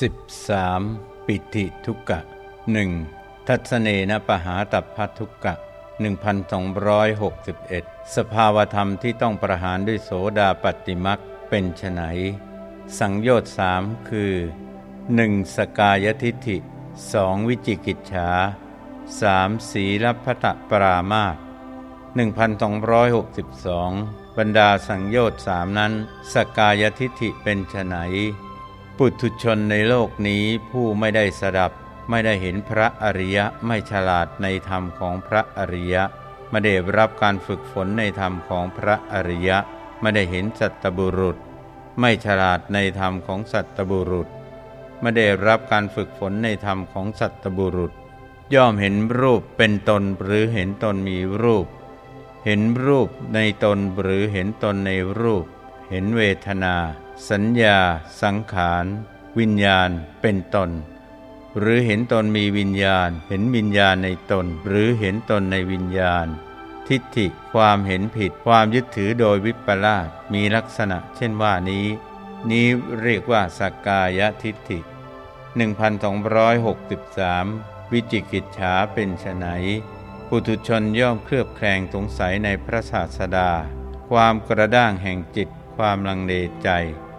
13. ปิติทุกะหนึ่งทัศเนนปหาตัพพทุกะ1261 สภาวธรรมที่ต้องประหารด้วยโสดาปฏิมักเป็นไฉนสังโยชน์สามคือ 1. สกายทิฐิ 2. วิจิกิจฉา 3. สีรพตะปรามาต1262 บรรดาสังโยชน์สามนั้น สกายทิฐิเป็นไฉน ปุถุชนในโลกนี้ผู้ไม่ได้สดับ ไม่ได้เห็นพระอริยะไม่ฉลาดในธรรมของพระอริยะไม่ได้รับการฝึกฝนในธรรมของพระอริยะไม่ได้เห็นสัตบุรุษ ไม่ฉลาดในธรรมของสัตบุรุษไม่ได้รับการฝึกฝนในธรรมของสัตบุรุษ ย่อมเห็นรูปเป็นตนหรือเห็นตนมีรูป เห็นรูปในตนหรือเห็นตนในรูป เห็นเวทนา สัญญา สังขาร วิญญาณเป็นตน หรือเห็นตนมีวิญญาณ เห็นวิญญาณในตน หรือเห็นตนในวิญญาณ ทิฏฐิความเห็นผิดความยึดถือโดยวิปลาสมีลักษณะ เช่นว่านี้ นี้เรียกว่าสักกายทิฏฐิ 1263 วิจิกิจฉาเป็นไฉนปุถุชนย่อมเคลือบแคลงสงสัยในพระศาสดา ความกระด้างแห่งจิตความลังเลใจ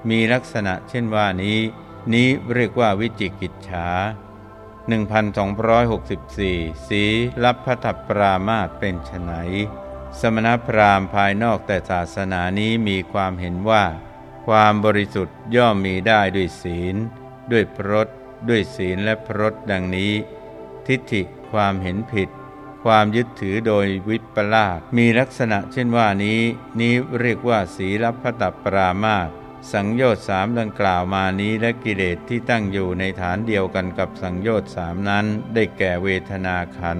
มีลักษณะเช่นว่านี้ นี้เรียกว่าวิจิกิจฉา1264 สีรับพระถัปรามาตเป็นไฉนสมณพราหมณ์ภายนอกแต่ศาสนานี้มีความเห็นว่า ความบริสุทธิ์ย่อมมีได้ด้วยศีล ด้วยพรตด้วยศีลและพรตดังนี้ ทิฏฐิความเห็นผิด ความยึดถือโดยวิปลาสมีลักษณะเช่นว่านี้ นี้เรียกว่าสีรับพระตัปรามาต สังโยชน์สามดังกล่าวมานี้และกิเลสที่ตั้งอยู่ในฐานเดียวกันกับสังโยชน์สามนั้น ได้แก่เวทนาขัน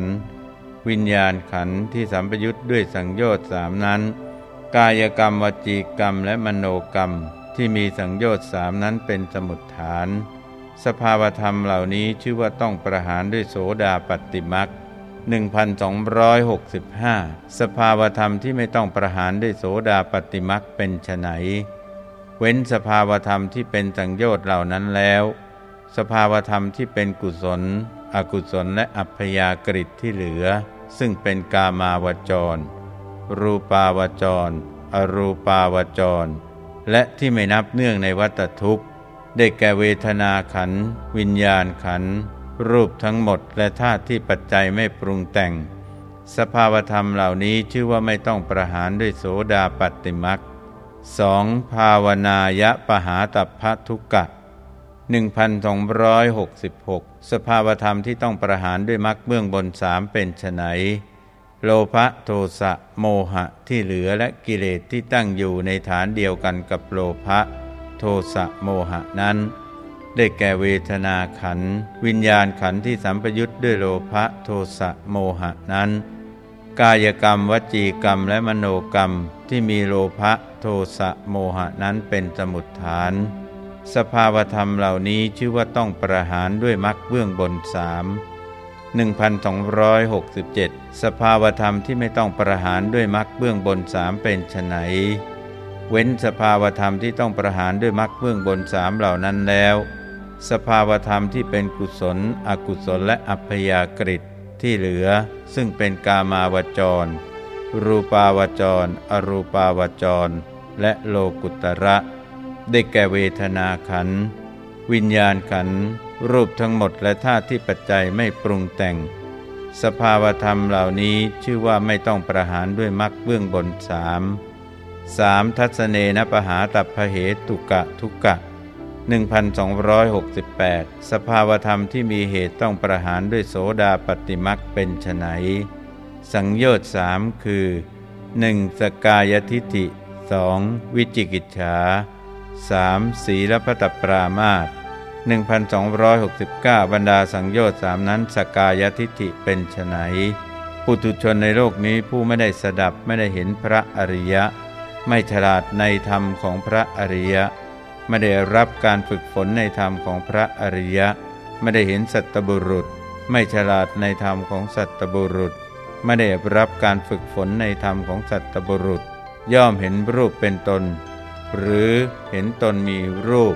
วิญญาณขันที่สัมปยุทธ์ด้วยสังโยชน์สามนั้น กายกรรมวจีกรรมและมโนกรรมที่มีสังโยชน์สามนั้นเป็นสมุดฐาน สภาวธรรมเหล่านี้ชื่อว่าต้องประหารด้วยโสดาปฏิมัก1265 สภาวธรรมที่ไม่ต้องประหารด้วยโสดาปฏิมักเป็นไฉน เว้นสภาวธรรมที่เป็นสังโยชน์เหล่านั้นแล้ว สภาวธรรมที่เป็นกุศล อกุศลและอัพยากฤิที่เหลือ ซึ่งเป็นกามาวจร รูปาวจร อรูปาวจร และที่ไม่นับเนื่องในวัตทุกข์ ได้แก่เวทนาขัน วิญญาณขัน รูปทั้งหมดและธาตุที่ปัจจัยไม่ปรุงแต่ง สภาวธรรมเหล่านี้ชื่อว่าไม่ต้องประหารด้วยโสดาปัตติมัก สองภาวนายะปหาตัพพทุกะ1266 สภาวธรรมที่ต้องประหารด้วยมรรคเบื้องบนสามเป็นไฉนโลภะโทสะโมหะที่เหลือและกิเลสที่ตั้งอยู่ในฐานเดียวกันกับโลภะโทสะโมหะนั้น ได้แก่เวทนาขัน วิญญาณขันที่สัมปยุทธ์ด้วยโลภะโทสะโมหะนั้น กายกรรม วจีกรรมและมโนกรรมที่มีโลภะโทสะโมหะนั้นเป็นสมุดฐาน สภาวธรรมเหล่านี้ชื่อว่าต้องประหารด้วยมรรคเบื้องบนสาม1267 สภาวธรรมที่ไม่ต้องประหารด้วยมรรคเบื้องบนสามเป็นไฉนเว้นสภาวธรรมที่ต้องประหารด้วยมรรคเบื้องบนสามเหล่านั้นแล้ว สภาวธรรมที่เป็นกุศล อกุศลและอัพยากฤิที่เหลือ ซึ่งเป็นกามาวจร รูปาวจร อรูปาวจร และโลกุตระ ได้แก่เวทนาขัน วิญญาณขัน รูปทั้งหมดและธาตุที่ปัจจัยไม่ปรุงแต่ง สภาวธรรมเหล่านี้ชื่อว่าไม่ต้องประหารด้วยมรรคเบื้องบนสามสามทัศเนนปหาตัพเหตุกะทุกะ 1268 สภาวธรรมที่มีเหตุต้องประหารด้วยโสดาปฏิมักเป็นไฉนสังโยชน์สามคือ 1. สกายทิฏฐิ 2. วิจิกิจฉา 3. ศีลพัตปรามาต1269 บรรดาสังโยชน์สามนั้นสกายทิฏฐิเป็นไฉนปุถุชนในโลกนี้ผู้ไม่ได้สดับไม่ได้เห็นพระอริยะ ไม่ฉลาดในธรรมของพระอริยะ ไม่ได้รับการฝึกฝนในธรรมของพระอริยะ ไม่ได้เห็นสัตบุรุษ ไม่ฉลาดในธรรมของสัตบุรุษ ไม่ได้รับการฝึกฝนในธรรมของสัตบุรุษ ย่อมเห็นรูปเป็นตน หรือเห็นตนมีรูป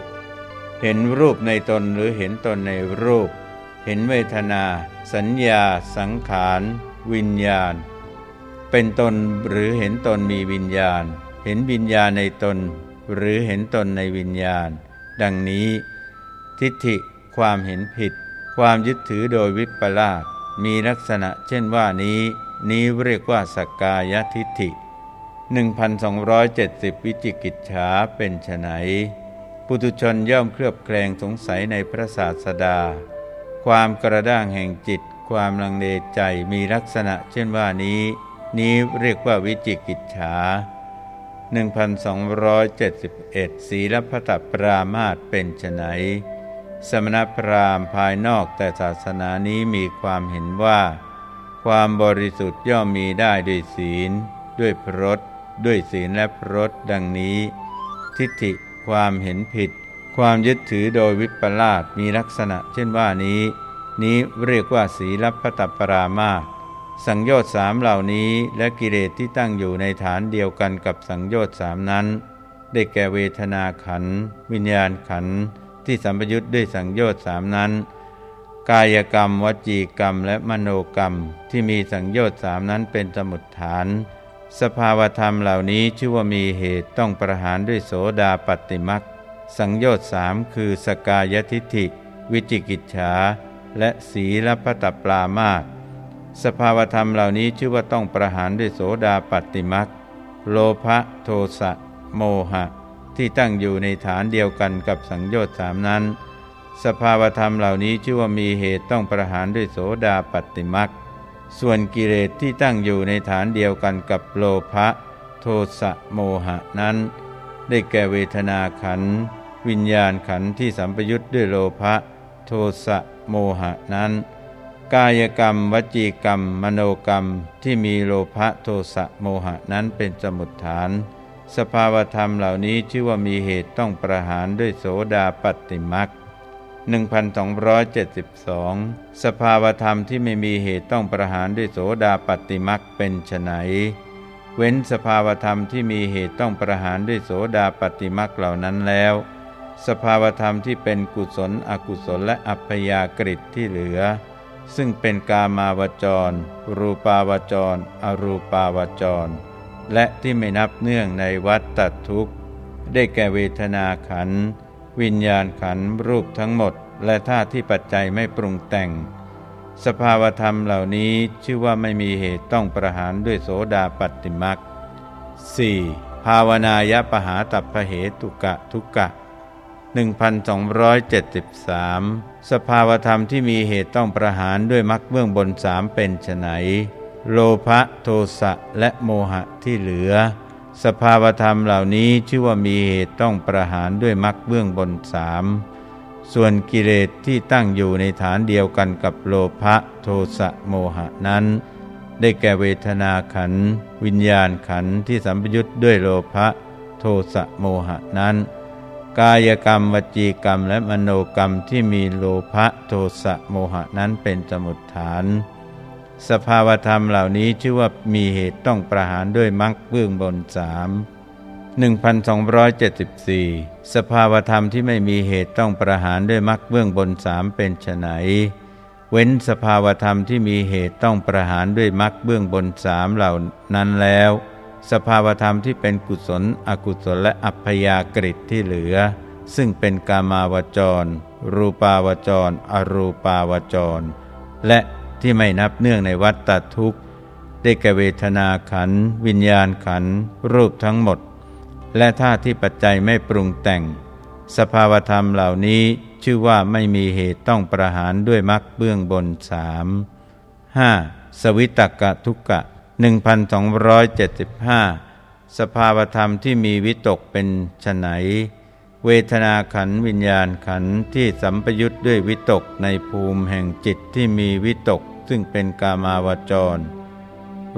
เห็นรูปในตนหรือเห็นตนในรูป เห็นเวทนา สัญญา สังขาร วิญญาณ เป็นตนหรือเห็นตนมีวิญญาณ เห็นวิญญาณในตน หรือเห็นตนในวิญญาณ ดังนี้ ทิฏฐิความเห็นผิด ความยึดถือโดยวิปลาสมีลักษณะเช่นว่านี้ นี้เรียกว่าสกกายทิฏฐิ 1270 วิจิกิจฉาเป็นไฉนปุตุชนย่อมเคลือบแคลงสงสัยในพระศาสดา ความกระด้างแห่งจิต ความลังเลใจมีลักษณะเช่นว่านี้ นี้เรียกว่าวิจิกิจฉา 1271 ศีลพัตปรามาตเป็นไฉนสมณพราหมณ์ภายนอกแต่ศาสนานี้มีความเห็นว่า ความบริสุทธิ์ย่อมมีได้ด้วยศีล ด้วยพรตด้วยศีลและพรตดังนี้ ทิฏฐิความเห็นผิด ความยึดถือโดยวิปลาสมีลักษณะเช่นว่านี้ นี้เรียกว่าศีลพัตปรามาส สังโยชน์สามเหล่านี้และกิเลสที่ตั้งอยู่ในฐานเดียวกันกับสังโยชน์สามนั้น ได้แก่เวทนาขัน วิญญาณขันที่สัมปยุทธ์ด้วยสังโยชน์สามนั้น กายกรรม วจีกรรม และมโนกรรม ที่มีสังโยชน์สามนั้นเป็นสมุดฐาน สภาวธรรมเหล่านี้ชื่อว่ามีเหตุต้องประหารด้วยโสดาปฏิมักสังโยชน์สามคือสกายทิฐิ วิจิกิจฉาและสีลพัตปลามาต สภาวธรรมเหล่านี้ชื่อว่าต้องประหารด้วยโสดาปฏิมักโลภะโทสะโมหะ ที่ตั้งอยู่ในฐานเดียวกันกับสังโยชน์สามนั้น สภาวธรรมเหล่านี้ชื่อว่ามีเหตุต้องประหารด้วยโสดาปฏิมักส่วนกิเลสที่ตั้งอยู่ในฐานเดียวกันกับโลภะโทสะโมหะนั้น ได้แก่เวทนาขัน วิญญาณขันที่สัมปยุทธ์ด้วยโลภะโทสะโมหะนั้น กายกรรม วจีกรรม มโนกรรมที่มีโลภะโทสะโมหะนั้นเป็นสมุดฐาน สภาวธรรมเหล่านี้ชื่อว่ามีเหตุต้องประหารด้วยโสดาปฏิมัก1272 สภาวธรรมที่ไม่มีเหตุต้องประหารด้วยโสดาปฏิมักเป็นไฉนเว้นสภาวธรรมที่มีเหตุต้องประหารด้วยโสดาปฏิมักเหล่านั้นแล้ว สภาวธรรมที่เป็นกุศล อกุศลและอัพยากฤิที่เหลือ ซึ่งเป็นกามาวจร รูปาวจร อรูปาวจร และที่ไม่นับเนื่องในวัฏตัทุกข์ ได้แก่เวทนาขัน วิญญาณขันรูปทั้งหมด และธาตุที่ปัจจัยไม่ปรุงแต่ง สภาวธรรมเหล่านี้ชื่อว่าไม่มีเหตุต้องประหารด้วยโสดาปัตติมัก 4. ภาวนายปหาตัพเหตุกะทุกะ 1273 สภาวธรรมที่มีเหตุต้องประหารด้วยมรรคเบื้องบนสามเป็นไฉนโลภะโทสะและโมหะที่เหลือ สภาวธรรมเหล่านี้ชื่อว่ามีเหตุต้องประหารด้วยมรรคเบื้องบนสามส่วนกิเลสที่ตั้งอยู่ในฐานเดียวกันกับโลภะโทสะโมหะนั้น ได้แก่เวทนาขัน วิญญาณขันที่สัมปยุทธ์ด้วยโลภะโทสะโมหะนั้น กายกรรมวจีกรรมและมโนกรรมที่มีโลภะโทสะโมหะนั้นเป็นสมุดฐาน สภาวธรรมเหล่านี้ชื่อว่ามีเหตุต้องประหารด้วยมรรคเบื้องบนสาม1274 สภาวธรรมที่ไม่มีเหตุต้องประหารด้วยมรรคเบื้องบนสามเป็นไฉนเว้นสภาวธรรมที่มีเหตุต้องประหารด้วยมรรคเบื้องบนสามเหล่านั้นแล้ว สภาวธรรมที่เป็นกุศล อกุศลและอัพยากฤิที่เหลือ ซึ่งเป็นกามาวจร รูปาวจร อรูปาวจร และที่ไม่นับเนื่องในวัฏฏทุกข์ ได้แก่เวทนาขัน วิญญาณขัน รูปทั้งหมด และท่าที่ปัจจัยไม่ปรุงแต่ง สภาวธรรมเหล่านี้ชื่อว่าไม่มีเหตุต้องประหารด้วยมรรคเบื้องบนสามห้าสวิตกะทุกกะ 1275 สภาวธรรมที่มีวิตกเป็นไฉนเวทนาขันวิญญาณขันที่สัมปยุทธ์ด้วยวิตกในภูมิแห่งจิตที่มีวิตก ซึ่งเป็นกามาวจร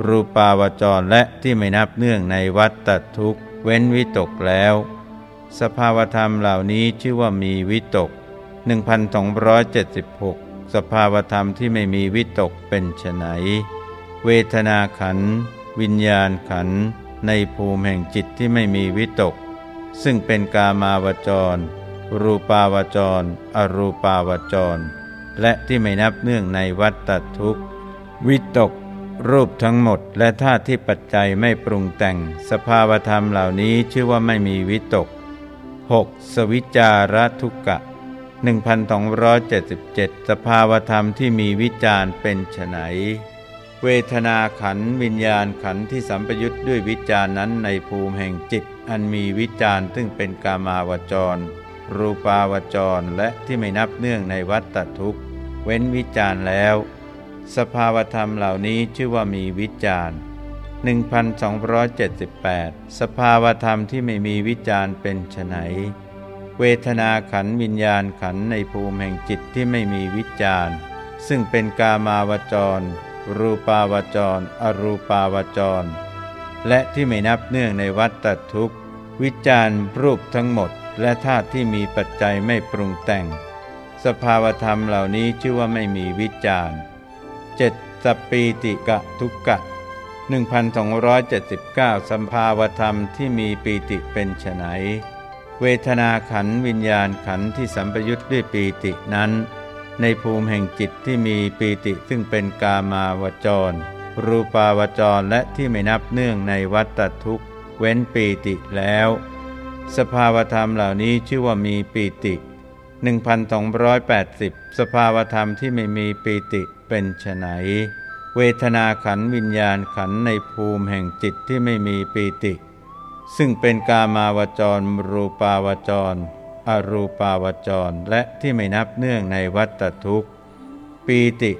รูปาวจรและที่ไม่นับเนื่องในวัฏฏทุกข์เว้นวิตกแล้ว สภาวธรรมเหล่านี้ชื่อว่ามีวิตก 1276 สภาวธรรมที่ไม่มีวิตกเป็นไฉน เวทนาขัน วิญญาณขันในภูมิแห่งจิตที่ไม่มีวิตก ซึ่งเป็นกามาวจร รูปาวจร อรูปาวจร และที่ไม่นับเนื่องในวัตทุกวิตก รูปทั้งหมดและธาตุที่ปัจจัยไม่ปรุงแต่ง สภาวธรรมเหล่านี้ชื่อว่าไม่มีวิตก 6. สวิจารทุกกะ 1277 สภาวธรรมที่มีวิจารเป็นไฉน เวทนาขันวิญญาณขันที่สัมปยุทธ์ด้วยวิจารนั้นในภูมิแห่งจิต อันมีวิจารซึ่งเป็นกามาวจร รูปาวจรและที่ไม่นับเนื่องในวัตทุกข์ เว้นวิจารแล้ว สภาวธรรมเหล่านี้ชื่อว่ามีวิจาร1278 สภาวธรรมที่ไม่มีวิจารเป็นไฉนเวทนาขันวิญญาณขันในภูมิแห่งจิตที่ไม่มีวิจารซึ่งเป็นกามาวจร รูปาวจร อรูปาวจร และที่ไม่นับเนื่องในวัฏฏทุกข์ วิจารรูปทั้งหมด และธาตุที่มีปัจจัยไม่ปรุงแต่ง สภาวธรรมเหล่านี้ชื่อว่าไม่มีวิจารเจ็ดสปีติกะทุกกะ 1279 สัมภาวธรรมที่มีปีติเป็นไฉนเวทนาขันวิญญาณขันที่สัมปยุทธ์ด้วยปีตินั้น ในภูมิแห่งจิตที่มีปีติซึ่งเป็นกามาวจร รูปาวจรและที่ไม่นับเนื่องในวัตทุกข์ เว้นปีติแล้ว สภาวธรรมเหล่านี้ชื่อว่ามีปีติ 1280 สภาวธรรมที่ไม่มีปีติเป็นไฉนเวทนาขันวิญญาณขันในภูมิแห่งจิตที่ไม่มีปีติ ซึ่งเป็นกามาวจร รูปาวจร อรูปาวจรและที่ไม่นับเนื่องในวัตทุกข์ ปีติ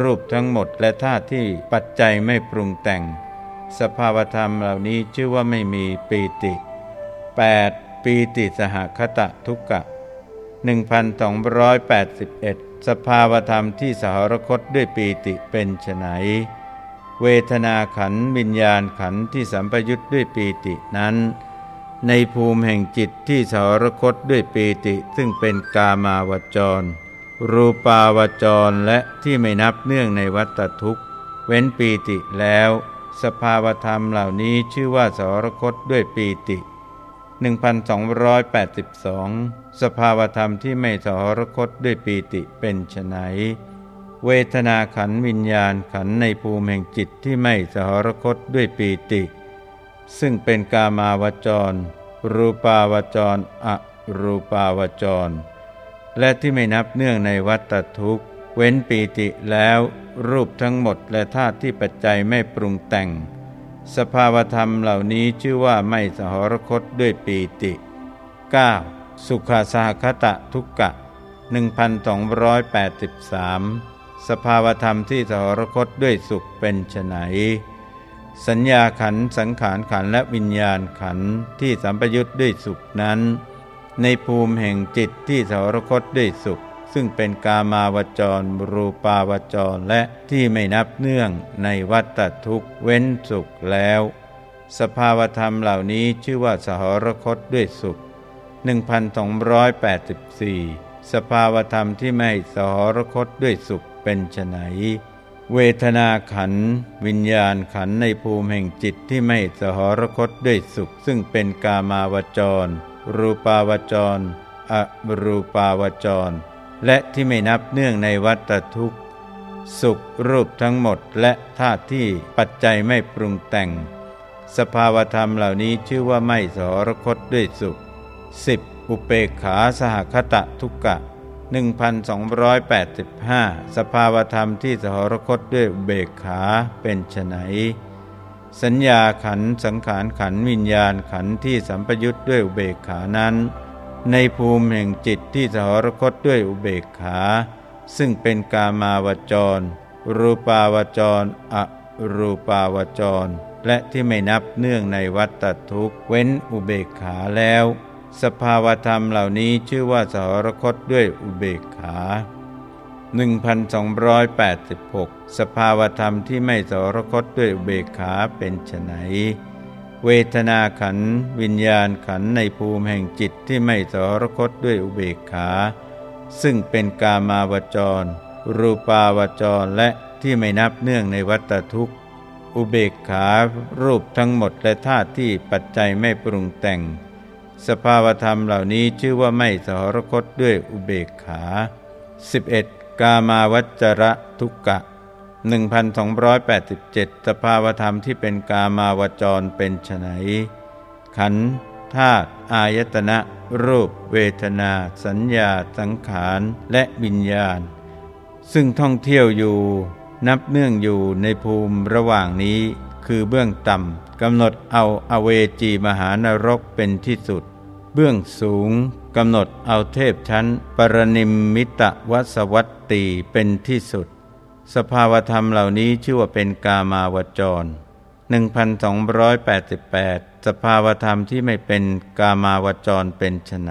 รูปทั้งหมดและธาตุที่ปัจจัยไม่ปรุงแต่ง สภาวธรรมเหล่านี้ชื่อว่าไม่มีปีติ 8. ปีติสหคตะทุกกะ 1281 สภาวธรรมที่สหรคตด้วยปีติเป็นไฉนเวทนาขันวิญญาณขันที่สัมปยุทธ์ด้วยปีตินั้น ในภูมิแห่งจิตที่สรคตด้วยปีติซึ่งเป็นกามาวจร รูปาวจรและที่ไม่นับเนื่องในวัตทุกข์ เว้นปีติแล้ว สภาวธรรมเหล่านี้ชื่อว่าสรคตด้วยปีติ 1282 สภาวธรรมที่ไม่สรคตด้วยปีติเป็นไฉนเวทนาขันวิญญาณขันในภูมิแห่งจิตที่ไม่สหรคตด้วยปีติ ซึ่งเป็นกามาวจร รูปาวจร อรูปาวจร และที่ไม่นับเนื่องในวัตทุกข์ เว้นปีติแล้ว รูปทั้งหมดและธาตุที่ปัจจัยไม่ปรุงแต่ง สภาวธรรมเหล่านี้ชื่อว่าไม่สหรคตด้วยปีติ 9. สุขาสหคตะทุกกะ 1283 สภาวธรรมที่สหรคตด้วยสุขเป็นไฉน สัญญาขันสังขารขันและวิญญาณขันที่สัมปยุทธ์ด้วยสุขนั้น ในภูมิแห่งจิตที่สหรคตด้วยสุข ซึ่งเป็นกามาวจร รูปาวจรและที่ไม่นับเนื่องในวัตทุกเว้นสุขแล้ว สภาวธรรมเหล่านี้ชื่อว่าสหรคตด้วยสุข 1284 สภาวธรรมที่ไม่สหรคตด้วยสุขเป็นไฉน เวทนาขัน วิญญาณขันในภูมิแห่งจิตที่ไม่สหรคตด้วยสุข ซึ่งเป็นกามาวจร รูปาวจร อรูปาวจร และที่ไม่นับเนื่องในวัตทุกข์ สุขรูปทั้งหมดและธาตุที่ปัจจัยไม่ปรุงแต่ง สภาวธรรมเหล่านี้ชื่อว่าไม่สหรคตด้วยสุข 10. อุเปกขาสหคตะทุกกะ 1285 สภาวธรรมที่สหรคตด้วยเบกขาเป็นไฉนสัญญาขันสังขารขันวิญญาณขันที่สัมปยุทธ์ด้วยอุเบกขานั้น ในภูมิแห่งจิตที่สหรคตด้วยอุเบกขา ซึ่งเป็นกามาวจร รูปาวจร อรูปาวจร และที่ไม่นับเนื่องในวัตทุกเว้นอุเบกขาแล้ว สภาวธรรมเหล่านี้ชื่อว่าสหรคตด้วยอุเบกขา 1286 สภาวธรรมที่ไม่สหรคตด้วยอุเบกขาเป็นไฉนเวทนาขันวิญญาณขันในภูมิแห่งจิตที่ไม่สหรคตด้วยอุเบกขา ซึ่งเป็นกามาวจร รูปาวจรและที่ไม่นับเนื่องในวัตทุกข์ อุเบกขารูปทั้งหมดและธาตุที่ปัจจัยไม่ปรุงแต่ง สภาวธรรมเหล่านี้ชื่อว่าไม่สหรคตด้วยอุเบกขา 11. กามาวัจระทุกกะ 1287 สภาวธรรมที่เป็นกามาวจรเป็นไฉนขันธาตุอายตนะ รูป เวทนา สัญญา สังขารและวิญญาณ ซึ่งท่องเที่ยวอยู่ นับเนื่องอยู่ในภูมิระหว่างนี้คือเบื้องต่ำกำหนดเอาอเวจีมหานรกเป็นที่สุด เบื้องสูงกำหนดเอาเทพชั้น ปรนิมมิตวสวัตตีเป็นที่สุด สภาวธรรมเหล่านี้ชื่อว่าเป็นกามาวจร 1288 สภาวธรรมที่ไม่เป็นกามาวจรเป็นไฉน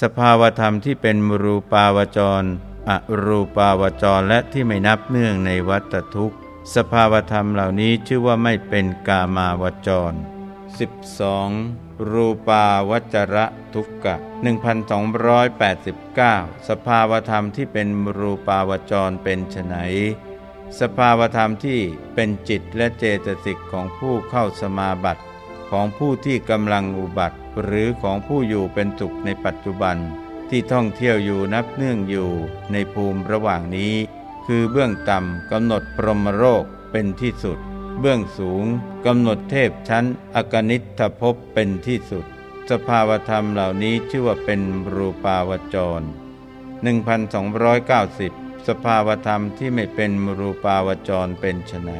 สภาวธรรมที่เป็นมรูปาวจร อรูปาวจรและที่ไม่นับเนื่องในวัตทุกข์ สภาวธรรมเหล่านี้ชื่อว่าไม่เป็นกามาวจร 12. รูปาวจระทุกกะ 1289 สภาวธรรมที่เป็นรูปาวจรเป็นไฉนสภาวธรรมที่เป็นจิตและเจตสิกของผู้เข้าสมาบัติ ของผู้ที่กำลังอุบัติ หรือของผู้อยู่เป็นสุขในปัจจุบัน ที่ท่องเที่ยวอยู่นับเนื่องอยู่ในภูมิระหว่างนี้ คือเบื้องต่ำกำหนดพรหมโรคเป็นที่สุด เบื้องสูงกำหนดเทพชั้นอกนิทภพเป็นที่สุด สภาวธรรมเหล่านี้ชื่อว่าเป็นรูปาวจร 1290 สภาวธรรมที่ไม่เป็นรูปาวจรเป็นไฉน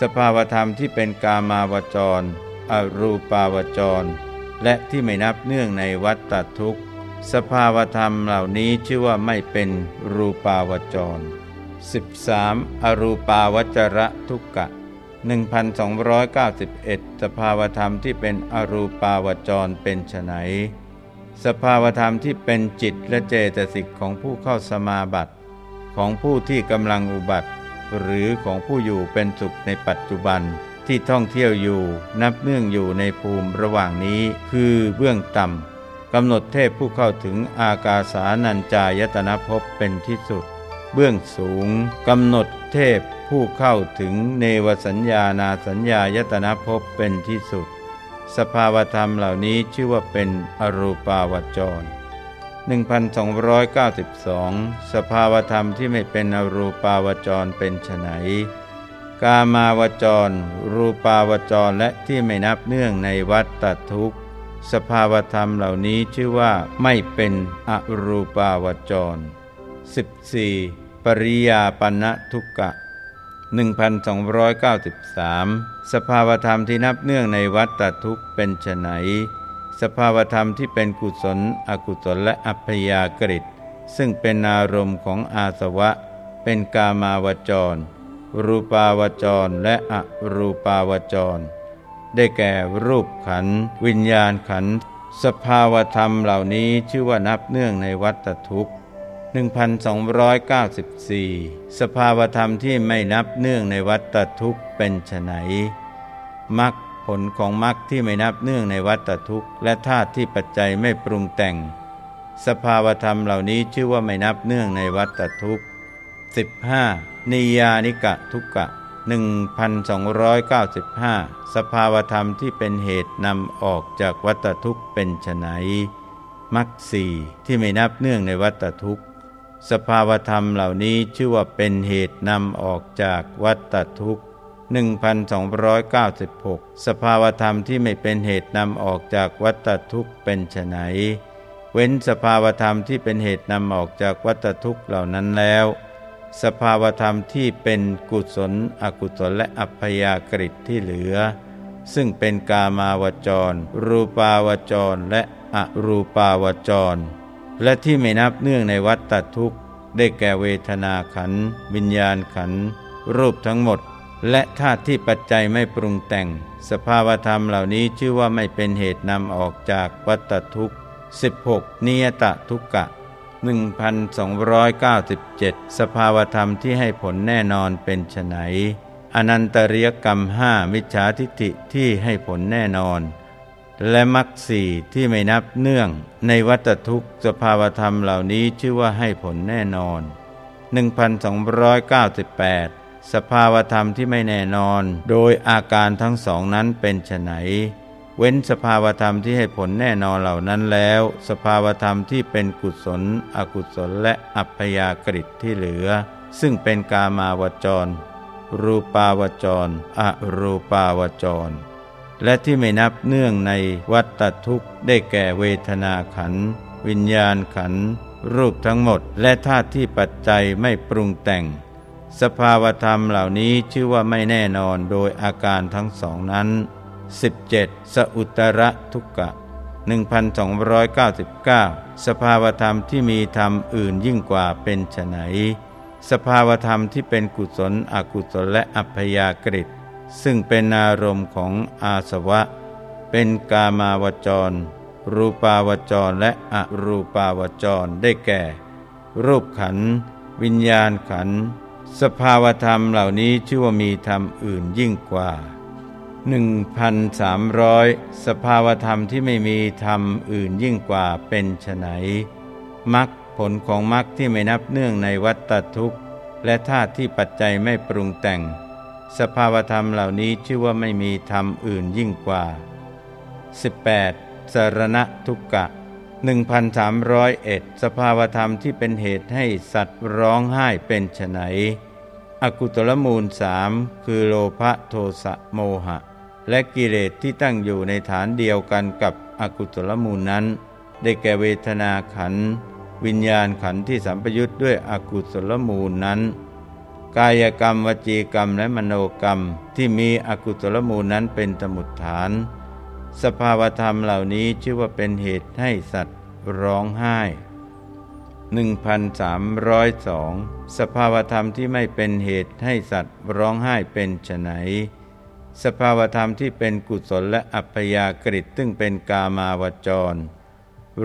สภาวธรรมที่เป็นกามาวจร อรูปาวจร และที่ไม่นับเนื่องในวัฏฏทุกข์ สภาวธรรมเหล่านี้ชื่อว่าไม่เป็นรูปาวจร 13. อรูปาวจระทุกกะ 1291 สภาวธรรมที่เป็นอรูปาวจรเป็นไฉนสภาวธรรมที่เป็นจิตและเจตสิกของผู้เข้าสมาบัติของผู้ที่กำลังอุบัติ หรือของผู้อยู่เป็นสุขในปัจจุบันที่ท่องเที่ยวอยู่นับเนื่องอยู่ในภูมิระหว่างนี้คือเบื้องต่ำกำหนดเทพผู้เข้าถึงอากาสานัญจายตนะภพเป็นที่สุด เบื้องสูงกำหนดเทพผู้เข้าถึงเนวสัญญานาสัญญายตนะภพเป็นที่สุด สภาวธรรมเหล่านี้ชื่อว่าเป็นอรูปาวจร 1292 สภาวธรรมที่ไม่เป็นอรูปาวจรเป็นไฉนกามาวจร รูปาวจรและที่ไม่นับเนื่องในวัฏฏทุกข์ สภาวธรรมเหล่านี้ชื่อว่าไม่เป็นอรูปาวจร 14. ปริยาปัณทุกกะ 1293 สภาวธรรมที่นับเนื่องในวัฏฏทุกเป็นไฉนสภาวธรรมที่เป็นกุศล อกุศลและอัพยากฤิตซึ่งเป็นอารมณ์ของอาสวะ เป็นกามาวจร รูปาวจรและอรูปาวจร ได้แก่รูปขัน วิญญาณขัน สภาวธรรมเหล่านี้ชื่อว่านับเนื่องในวัฏทุกข์ 1294 สภาวธรรมที่ไม่นับเนื่องในวัฏทุกข์เป็นไฉนมรรคผลของมรรคที่ไม่นับเนื่องในวัฏทุกข์และธาตุที่ปัจจัยไม่ปรุงแต่ง สภาวธรรมเหล่านี้ชื่อว่าไม่นับเนื่องในวัฏทุกข์ 15. นิยานิกะทุกกะ 1295 สภาวธรรมที่เป็นเหตุนำออกจากวัฏทุกข์เป็นไฉนมรรคสี่ที่ไม่นับเนื่องในวัฏทุกข์ สภาวธรรมเหล่านี้ชื่อว่าเป็นเหตุนำออกจากวัฏทุกข์ 1296 สภาวธรรมที่ไม่เป็นเหตุนำออกจากวัฏทุกข์เป็นไฉนเว้นสภาวธรรมที่เป็นเหตุนำออกจากวัฏทุกข์เหล่านั้นแล้ว สภาวธรรมที่เป็นกุศล อกุศลและอัพยากฤิที่เหลือ ซึ่งเป็นกามาวจร รูปาวจรและอรูปาวจร และที่ไม่นับเนื่องในวัฏฏทุกข์ ได้แก่เวทนาขันวิญญาณขันรูปทั้งหมด และธาตุที่ปัจจัยไม่ปรุงแต่ง สภาวธรรมเหล่านี้ชื่อว่าไม่เป็นเหตุนำออกจากวัฏฏทุกข์ 16. นิยตทุกกะ 1297 สภาวธรรมที่ให้ผลแน่นอนเป็นไฉนอนันตริยกรรมห้ามิจฉาทิฏฐิที่ให้ผลแน่นอน และมรรคสี่ที่ไม่นับเนื่อง ในวัตทุกสภาวธรรมเหล่านี้ชื่อว่าให้ผลแน่นอน 1298 สภาวธรรมที่ไม่แน่นอน โดยอาการทั้งสองนั้นเป็นไฉนเว้นสภาวธรรมที่ให้ผลแน่นอนเหล่านั้นแล้ว สภาวธรรมที่เป็นกุศล อกุศลและอัพยากฤิที่เหลือ ซึ่งเป็นกามาวจร รูปาวจร อรูปาวจร และที่ไม่นับเนื่องในวัตทุกข์ได้แก่เวทนาขัน วิญญาณขัน รูปทั้งหมด และธาตุที่ปัจจัยไม่ปรุงแต่ง สภาวธรรมเหล่านี้ชื่อว่าไม่แน่นอนโดยอาการทั้งสองนั้น 17 สอุตระทุกกะ 1299 สภาวธรรมที่มีธรรมอื่นยิ่งกว่าเป็นไฉนสภาวธรรมที่เป็นกุศลอกุศลและอัพยากฤิต ซึ่งเป็นอารมณ์ของอาสวะ เป็นกามาวจร รูปาวจรและอรูปาวจรได้แก่ รูปขัน วิญญาณขัน สภาวธรรมเหล่านี้ชื่อว่ามีธรรมอื่นยิ่งกว่า 1,300 สภาวธรรมที่ไม่มีธรรมอื่นยิ่งกว่าเป็นไฉนมรรคผลของมรรคที่ไม่นับเนื่องในวัตทุกข์ และธาตุที่ปัจจัยไม่ปรุงแต่ง สภาวธรรมเหล่านี้ชื่อว่าไม่มีธรรมอื่นยิ่งกว่า 18. สารณะทุกกะ1301 สภาวธรรมที่เป็นเหตุให้สัตว์ร้องไห้เป็นไฉนอกุตลมูลสามคือโลภะโทสะโมหะ และกิเลสที่ตั้งอยู่ในฐานเดียวกันกับอกุศลมูลนั้น ได้แก่เวทนาขัน วิญญาณขันที่สัมปยุทธ์ด้วยอกุศลมูลนั้น กายกรรมวจีกรรมและมโนกรรมที่มีอกุศลมูลนั้นเป็นสมุดฐาน สภาวธรรมเหล่านี้ชื่อว่าเป็นเหตุให้สัตว์ร้องไห้ 1302 สภาวธรรมที่ไม่เป็นเหตุให้สัตว์ร้องไห้เป็นไฉนสภาวธรรมที่เป็นกุศลและอัพยากฤิซึ่งเป็นกามาวจร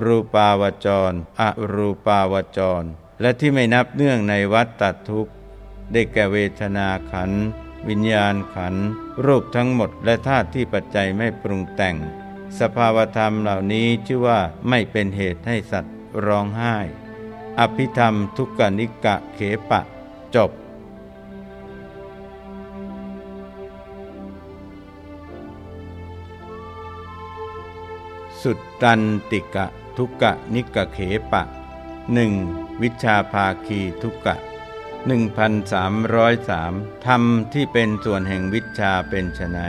รูปาวจร อรูปาวจร และที่ไม่นับเนื่องในวัฏตัทุกข ได้แก่เวทนาขัน วิญญาณขัน รูปทั้งหมดและธาตุที่ปัจจัยไม่ปรุงแต่ง สภาวธรรมเหล่านี้ชื่อว่าไม่เป็นเหตุให้สัตว์ร้องไห้ อภิธรรมทุกกนิกะเขปะ จบสุตตันติกะทุกกะนิกะเขปะหนึ่งวิชาภาคีทุกกะ 1303ธรรมที่เป็นส่วนแห่งวิชาเป็นไฉน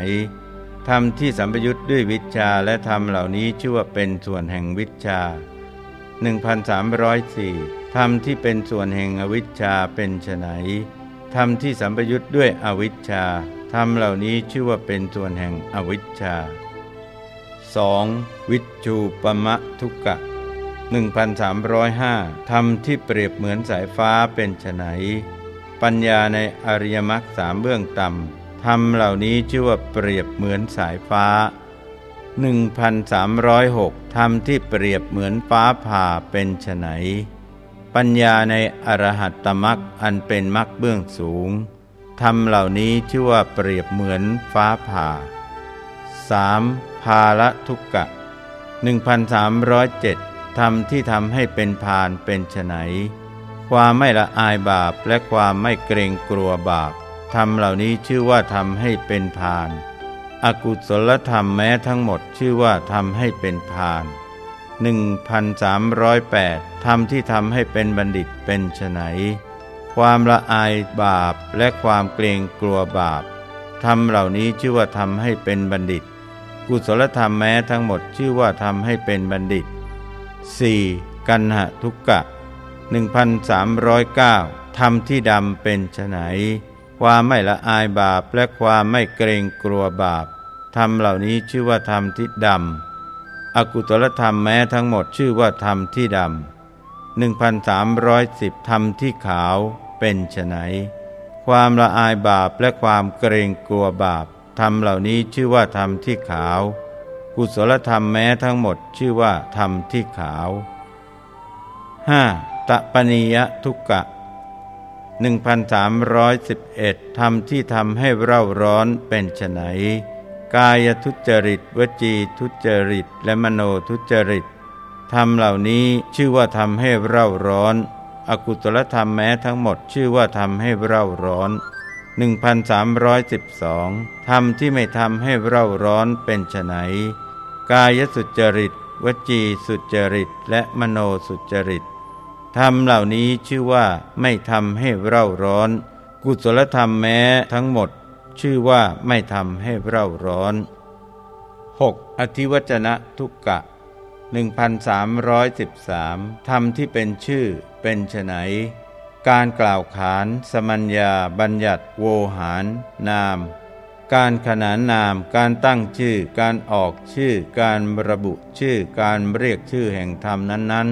ธรรมที่สัมปยุทธ์ด้วยวิชาและธรรมเหล่านี้ชื่อว่าเป็นส่วนแห่งวิชา 1304ธรรมที่เป็นส่วนแห่งอวิชชาเป็นไฉนธรรมที่สัมปยุทธ์ด้วยอวิชชาธรรมเหล่านี้ชื่อว่าเป็นส่วนแห่งอวิชชา 2. วิจูปมะทุกะ 1305ธรรมที่เปรียบเหมือนสายฟ้าเป็นไฉนปัญญาในอริยมรรคสามเบื้องต่ำธรรมเหล่านี้ชื่อว่าเปรียบเหมือนสายฟ้า 1306ธรรมที่เปรียบเหมือนฟ้าผ่าเป็นไฉนปัญญาในอรหัตตมรรคอันเป็นมรรคเบื้องสูงธรรมเหล่านี้ชื่อว่าเปรียบเหมือนฟ้าผ่า 3. ภาละทุกกะ 1307 ธรรมที่ทำให้เป็นพานเป็นไฉนความไม่ละอายบาปและความไม่เกรงกลัวบาปธรรมเหล่านี้ชื่อว่าทำให้เป็นพาน อกุศลธรรมแม้ทั้งหมดชื่อว่าทำให้เป็นพาน 1308ธรรมที่ทำให้เป็นบัณฑิตเป็นไฉนความละอายบาปและความเกรงกลัวบาปธรรมเหล่านี้ชื่อว่าทำให้เป็นบัณฑิต กุศลธรรมแม้ทั้งหมดชื่อว่าทำให้เป็นบัณฑิต 4. กันหทุกกะ 1309ธรรมที่ดำเป็นไฉนความไม่ละอายบาปและความไม่เกรงกลัวบาปธรรมเหล่านี้ชื่อว่าธรรมที่ดำอกุศลธรรมแม้ทั้งหมดชื่อว่าธรรมที่ดำ1310ธรรมที่ขาวเป็นไฉนความละอายบาปและความเกรงกลัวบาปธรรมเหล่านี้ชื่อว่าธรรมที่ขาว กุศลธรรมแม้ทั้งหมดชื่อว่าธรรมที่ขาว 5. ตะปนิยทุกกะ 1311ธรรมที่ทำให้เร่าร้อนเป็นไฉนกายทุจริต วจีทุจริต และมโนทุจริตธรรมเหล่านี้ชื่อว่าทำให้เร่าร้อน อกุศลธรรมแม้ทั้งหมดชื่อว่าทำให้เร่าร้อน 1312ธรรมที่ไม่ทำให้เร่าร้อนเป็นไฉน กายสุจริต วจีสุจริต และมโนสุจริตธรรมเหล่านี้ชื่อว่าไม่ทำให้เร่าร้อน กุศลธรรมแม้ทั้งหมด ชื่อว่าไม่ทำให้เร่าร้อน 6. อธิวจนะทุกกะ 1313ธรรมที่เป็นชื่อเป็นไฉนการกล่าวขาน สมัญญาบัญญัติ โวหาร นาม การขนานนาม การตั้งชื่อ การออกชื่อ การระบุชื่อ การเรียกชื่อแห่งธรรมนั้น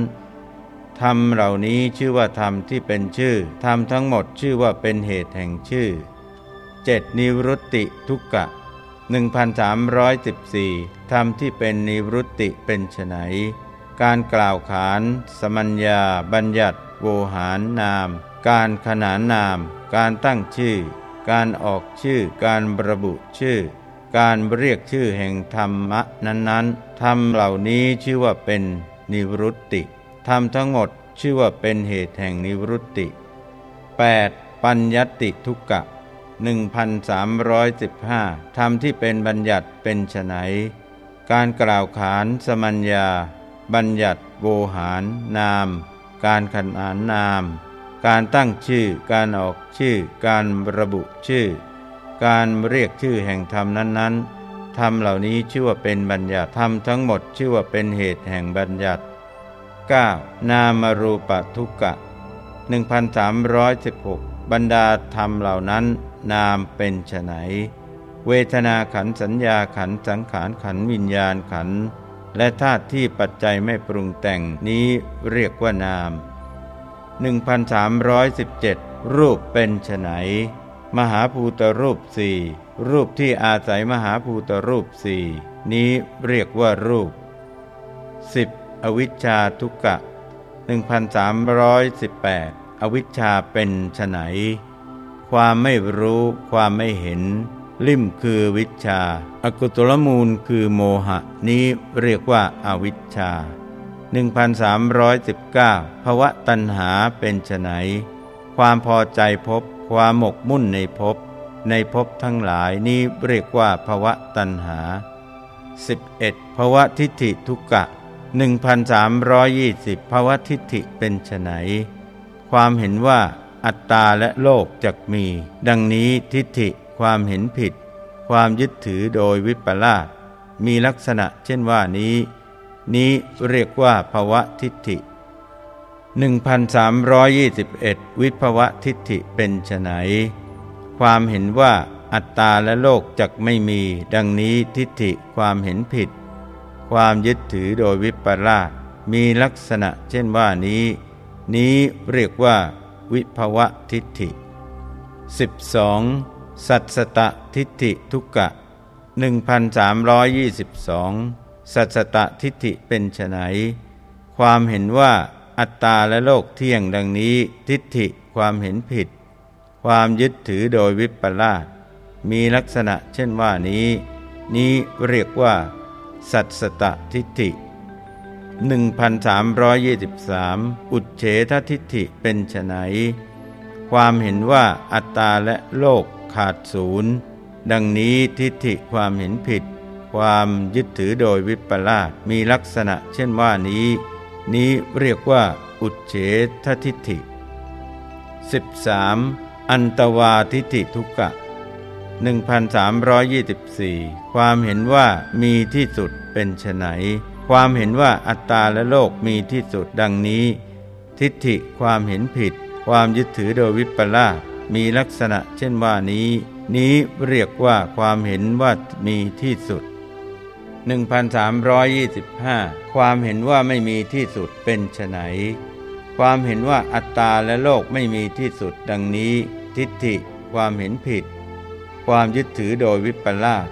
ๆ ธรรมเหล่านี้ชื่อว่าธรรมที่เป็นชื่อ ธรรมทั้งหมดชื่อว่าเป็นเหตุแห่งชื่อ 7. นิวรุตติทุกกะ 1314 ธรรมที่เป็นนิวรุตติเป็นไฉนการกล่าวขาน สมัญญา บัญญัติ โวหารนาม การขนานนาม การตั้งชื่อ การออกชื่อการระบุชื่อ การเรียกชื่อแห่งธรรมะนั้นๆธรรมเหล่านี้ชื่อว่าเป็นนิวรุตติธรรมทั้งหมดชื่อว่าเป็นเหตุแห่งนิวรุตติ 8. ปัญญติทุกกะ 1315ธรรมที่เป็นบัญญัติเป็นไฉนการกล่าวขานสมัญญา บัญญัติโวหาร นาม การขนานนาม การตั้งชื่อ การออกชื่อ การระบุชื่อ การเรียกชื่อแห่งธรรมนั้นๆธรรมเหล่านี้ชื่อว่าเป็นบัญญัติธรรมทั้งหมดชื่อว่าเป็นเหตุแห่งบัญญัติ 9. นามรูปทุกกะ 1316 บรรดาธรรมเหล่านั้น นามเป็นไฉนเวทนาขันสัญญาขันสังขารขันวิญญาณขัน และธาตุที่ปัจจัยไม่ปรุงแต่งนี้เรียกว่านาม 1317 รูปเป็นไฉนมหาภูตรูปสี่รูปที่อาศัยมหาภูตรูปสี่นี้เรียกว่ารูป 10. อวิชชาทุกกะ 1318 อวิชชาเป็นไฉนความไม่รู้ความไม่เห็น ลิ่มคือวิชาอากุตลมูลคือโมหะ นี้เรียกว่าอาวิชชา 1319ภวะตัณหาเป็นไฉนความพอใจพบความหมกมุ่นในภพในภพทั้งหลายนี้เรียกว่าภวะตัณหา 11. ภวะทิฏฐิทุกกะ 1320ภวะทิฏฐิเป็นไฉนความเห็นว่าอัตตาและโลกจักมี ดังนี้ทิฏฐิความเห็นผิด ความยึดถือโดยวิปลาสมีลักษณะเช่นว่านี้ นี้เรียกว่าภวะทิฏฐิ 1321 วิภวะทิฏฐิเป็นไฉนความเห็นว่าอัตตาและโลกจักไม่มี ดังนี้ทิฏฐิความเห็นผิด ความยึดถือโดยวิปลาสมีลักษณะเช่นว่านี้ นี้เรียกว่า วิภวะทิฏฐิ 12. สัตสตทิฏฐิทุกกะ 1322 สัตสตทิฏฐิเป็นไฉนความเห็นว่าอัตตาและโลกเที่ยงดังนี้ทิฏฐิความเห็นผิด ความยึดถือโดยวิปลาสมีลักษณะเช่นว่านี้ นี้เรียกว่า สัตสตทิฏฐิ 1323 อุดเฉททิฏฐิเป็นไฉนความเห็นว่าอัตตาและโลกขาดศูนย์ดังนี้ทิฏฐิความเห็นผิด ความยึดถือโดยวิปลาสมีลักษณะเช่นว่านี้ นี้เรียกว่า อุเฉททิฏฐิ 13. อันตวาทิฏฐิทุกกะ 1324 ความเห็นว่ามีที่สุดเป็นไฉนความเห็นว่าอัตตาและโลกมีที่สุดดังนี้ ทิฏฐิความเห็นผิด ความยึดถือโดยวิปลาสมีลักษณะเช่นว่านี้ นี้เรียกว่าความเห็นว่ามีที่สุด 1325 ความเห็นว่าไม่มีที่สุดเป็นไฉนความเห็นว่าอัตตาและโลกไม่มีที่สุดดังนี้ ทิฏฐิ ความเห็นผิด ความยึดถือโดยวิปลาส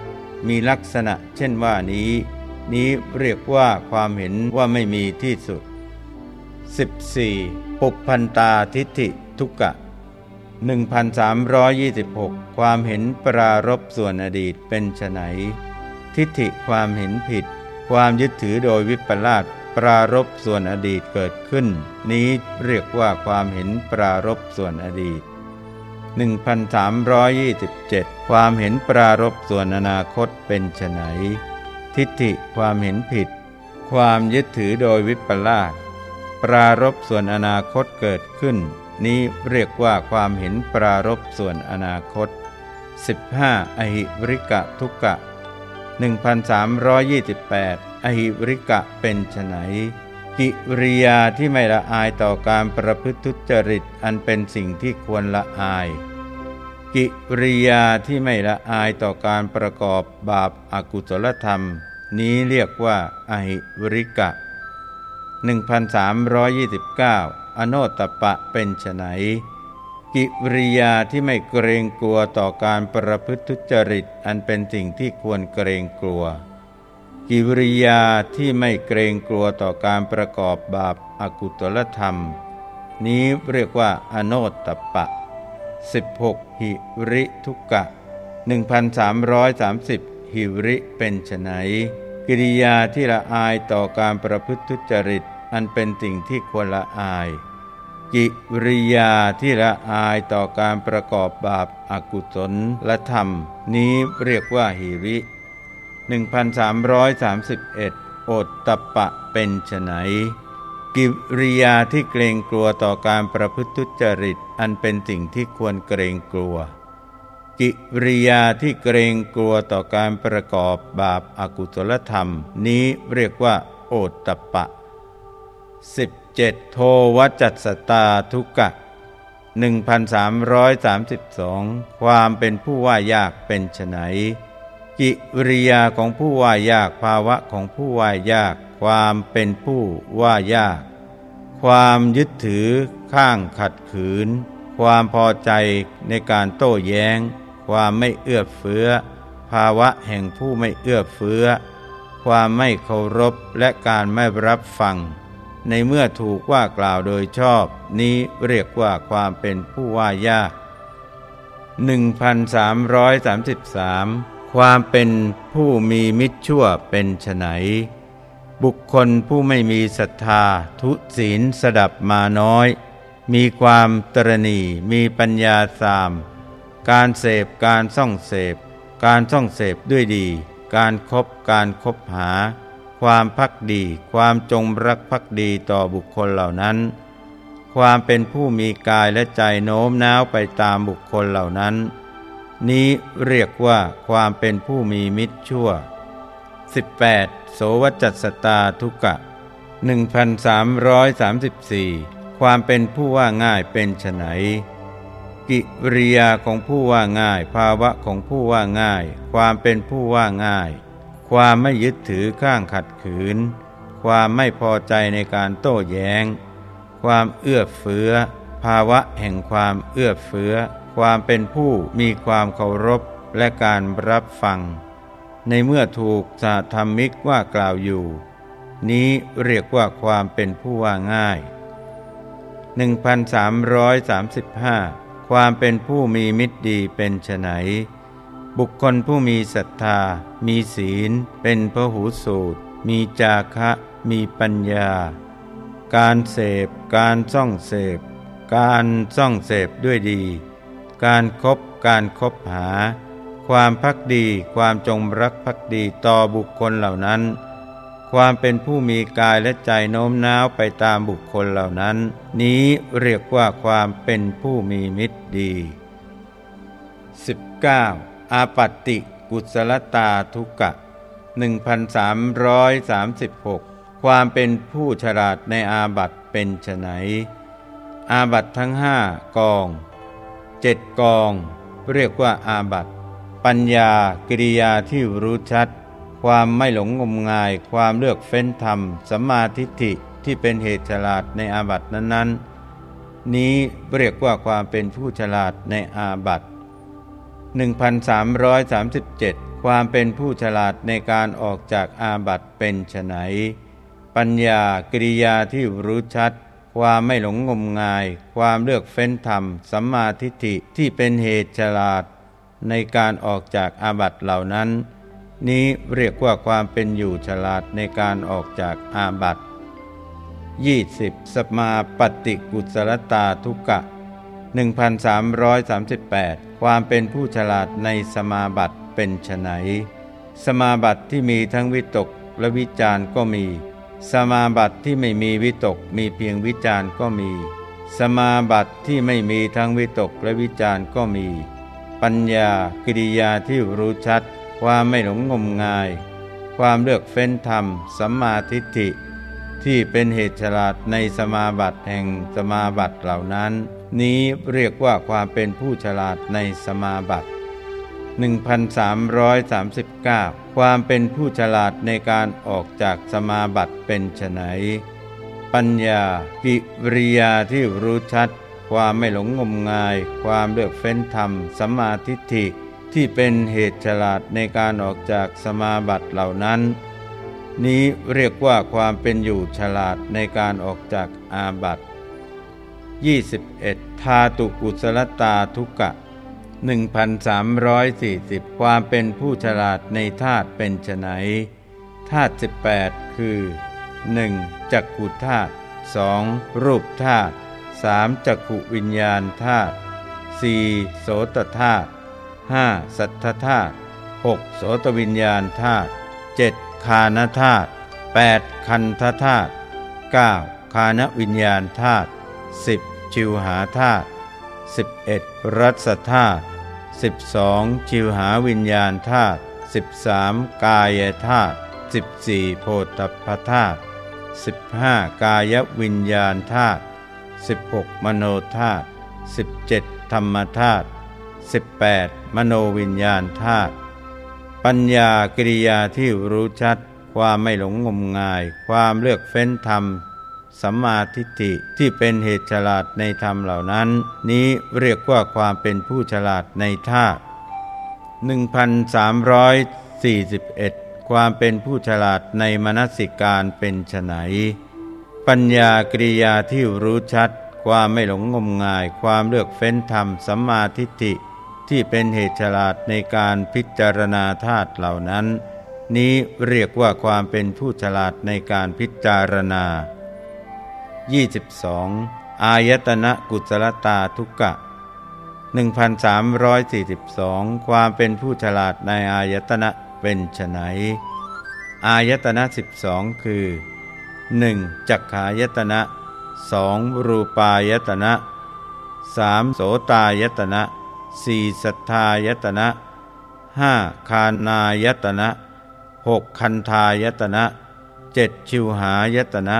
มีลักษณะเช่นว่านี้ นี้เรียกว่าความเห็นว่าไม่มีที่สุด 14. ปุพันตาทิฏฐิทุกกะ1326 ความเห็นปรารบส่วนอดีตเป็นไฉน ทิฏฐิความเห็นผิด ความยึดถือโดยวิปลาสปรารบส่วนอดีตเกิดขึ้น นี้เรียกว่าความเห็นปรารบส่วนอดีต 1327 ความเห็นปรารบส่วนอนาคตเป็นไฉนทิฏฐิความเห็นผิด ความยึดถือโดยวิปลาสปรารบส่วนอนาคตเกิดขึ้น นี้เรียกว่าความเห็นปรารบส่วนอนาคต 15. อหิริกะทุกะ 1328 อหิวริกะเป็นไฉนกิริยาที่ไม่ละอายต่อการประพฤติทุจริตอันเป็นสิ่งที่ควรละอาย กิริยาที่ไม่ละอายต่อการประกอบบาปอากุศลธรรม นี้เรียกว่าอหิวริกะ 1329 อโนตตปะเป็นไฉน กิริยาที่ไม่เกรงกลัวต่อการประพฤติทุจริตอันเป็นสิ่งที่ควรเกรงกลัว กิริยาที่ไม่เกรงกลัวต่อการประกอบบาปอากุตลธรรม นี้เรียกว่าอโนตปะ 16. หิริทุกะ 1330 หิริเป็นไฉนกิริยาที่ละอายต่อการประพฤติทุจริตอันเป็นสิ่งที่ควรละอาย กิริยาที่ละอายต่อการประกอบบาปอากุศลและธรรม นี้เรียกว่าหิริ 1331 โอตตะปะเป็นไฉนกิริยาที่เกรงกลัวต่อการประพฤติจริต อันเป็นสิ่งที่ควรเกรงกลัว กิริยาที่เกรงกลัวต่อการประกอบบาปอากุศลธรรม นี้เรียกว่า โอตตะปะ 7. โทวัจัสตาทุกะ1332 ความเป็นผู้ว่ายากเป็นไฉนกิริยาของผู้ว่ายากภาวะของผู้ว่ายาก ความเป็นผู้ว่ายาก ความยึดถือข้างขัดขืน ความพอใจในการโต้แย้ง ความไม่เอื้อเฟื้อ ภาวะแห่งผู้ไม่เอื้อเฟื้อ ความไม่เคารพและการไม่รับฟัง ในเมื่อถูกว่ากล่าวโดยชอบ นี้เรียกว่าความเป็นผู้ว่ายาก 1333 ความเป็นผู้มีมิตรชั่วเป็นไฉนบุคคลผู้ไม่มีศรัทธาทุศีลสดับมาน้อย มีความตรณีมีปัญญาสาม การเสพการส่องเสพ การส่องเสพด้วยดี การครบการครบหา ความพักดี ความจงรักภักดีต่อบุคคลเหล่านั้น ความเป็นผู้มีกายและใจโน้มน้าวไปตามบุคคลเหล่านั้น นี้เรียกว่าความเป็นผู้มีมิตรชั่ว 18. โสวจัตสตาทุกะ 1334 ความเป็นผู้ว่าง่ายเป็นไฉนกิริยาของผู้ว่าง่าย ภาวะของผู้ว่าง่าย ความเป็นผู้ว่าง่าย ความไม่ยึดถือข้างขัดขืน ความไม่พอใจในการโต้แย้ง ความเอื้อเฟื้อ ภาวะแห่งความเอื้อเฟื้อ ความเป็นผู้มีความเคารพและการรับฟัง ในเมื่อถูกสาธรรมิกว่ากล่าวอยู่ นี้เรียกว่าความเป็นผู้ว่าง่าย 1335 ความเป็นผู้มีมิตรดีเป็นไฉน บุคคลผู้มีศรัทธา มีศีล เป็นพหูสูตร มีจาคะ มีปัญญา การเสพ การซ่องเสพ การซ่องเสพด้วยดี การครบการครบหา ความพักดี ความจงรักภักดีต่อบุคคลเหล่านั้น ความเป็นผู้มีกายและใจโน้มน้าวไปตามบุคคลเหล่านั้น นี้เรียกว่าความเป็นผู้มีมิตรดี 19. อาปัตติกุศลตาทุกะ 1336 ความเป็นผู้ฉลาดในอาบัตเป็นไฉนอาบัตทั้งห้ากองเจ็ดกอง เรียกว่าอาบัตปัญญากิริยาที่รู้ชัด ความไม่หลงงมงาย ความเลือกเฟ้นธรรมสัมมาทิฏฐิที่เป็นเหตุฉลาดในอาบัตนั้นๆ นี้เรียกว่าความเป็นผู้ฉลาดในอาบัต 1337 ความเป็นผู้ฉลาดในการออกจากอาบัตเป็นไฉนปัญญากริยาที่รู้ชัด ความไม่หลงงมงาย ความเลือกเฟ้นธรรม สัมมาทิฏฐิที่เป็นเหตุฉลาด ในการออกจากอาบัตเหล่านั้น นี้เรียกว่าความเป็นอยู่ฉลาดในการออกจากอาบัต20 สมาปฏิกุศลตาทุกะ 1338 ความเป็นผู้ฉลาดในสมาบัติเป็นไฉนสมาบัติที่มีทั้งวิตกและวิจารก็มี สมาบัติที่ไม่มีวิตกมีเพียงวิจารก็มี สมาบัติที่ไม่มีทั้งวิตกและวิจารก็มี ปัญญากิริยาที่รู้ชัด ความไม่หลงงมงาย ความเลือกเฟ้นธรรม สัมมาทิฏฐิ ที่เป็นเหตุฉลาดในสมาบัติแห่งสมาบัติเหล่านั้น นี้เรียกว่าความเป็นผู้ฉลาดในสมาบัติ 1339 ความเป็นผู้ฉลาดในการออกจากสมาบัติเป็นไฉนปัญญากิริยาที่รู้ชัด ความไม่หลงงมงาย ความเลือกเฟ้นธรรมสัมมาทิฏฐิที่เป็นเหตุฉลาดในการออกจากสมาบัติเหล่านั้น นี้เรียกว่าความเป็นอยู่ฉลาดในการออกจากอาบัติ 21. ทาตุกุศลตาทุกะ 1340 ความเป็นผู้ฉลาดในธาตุเป็นไฉนธาตุ18 คือ 1. จักขุธาตุ 2. รูปธาตุ 3. จักขุวิญญาณธาตุ 4. โสตธาตุ 5. สัทธธาตุ 6. โสตวิญญาณธาตุ 7. คานธาตุ 8. คันธธาตุ 9. คานวิญญาณธาตุ 10. ชิวหาธาตุ 11. รัศธาตุ 12 ชิวหาวิญญาณธาตุ 13 กายธาตุ 14 โพธพธาตุ 15 กายวิญญาณธาตุ 16 มโนธาตุ 17 ธรรมธาตุ 18 มโนวิญญาณธาตุปัญญากิริยาที่รู้ชัด ความไม่หลงงมงาย ความเลือกเฟ้นธรรม สัมมาทิฏฐิที่เป็นเหตุฉลาดในธรรมเหล่านั้น นี้เรียกว่าความเป็นผู้ฉลาดในธาตุ1341 ความเป็นผู้ฉลาดในมนสิการเป็นไฉนปัญญากริยาที่รู้ชัด ความไม่หลงงมงาย ความเลือกเฟ้นธรรมสัมมาทิฏฐิที่เป็นเหตุฉลาดในการพิจารณาธาตุเหล่านั้น นี้เรียกว่าความเป็นผู้ฉลาดในการพิจารณา 22 อายตนะกุศลตาทุกะ 1342 ความเป็นผู้ฉลาดในอายตนะเป็นไฉนอายตนะ 12 คือ 1. จักขายตนะ 2. รูปายตนะ 3. โสตายตนะ 4. สัทธายตนะ 5. คานายตนะ 6. คันธายตนะ 7. ชิวหายตนะ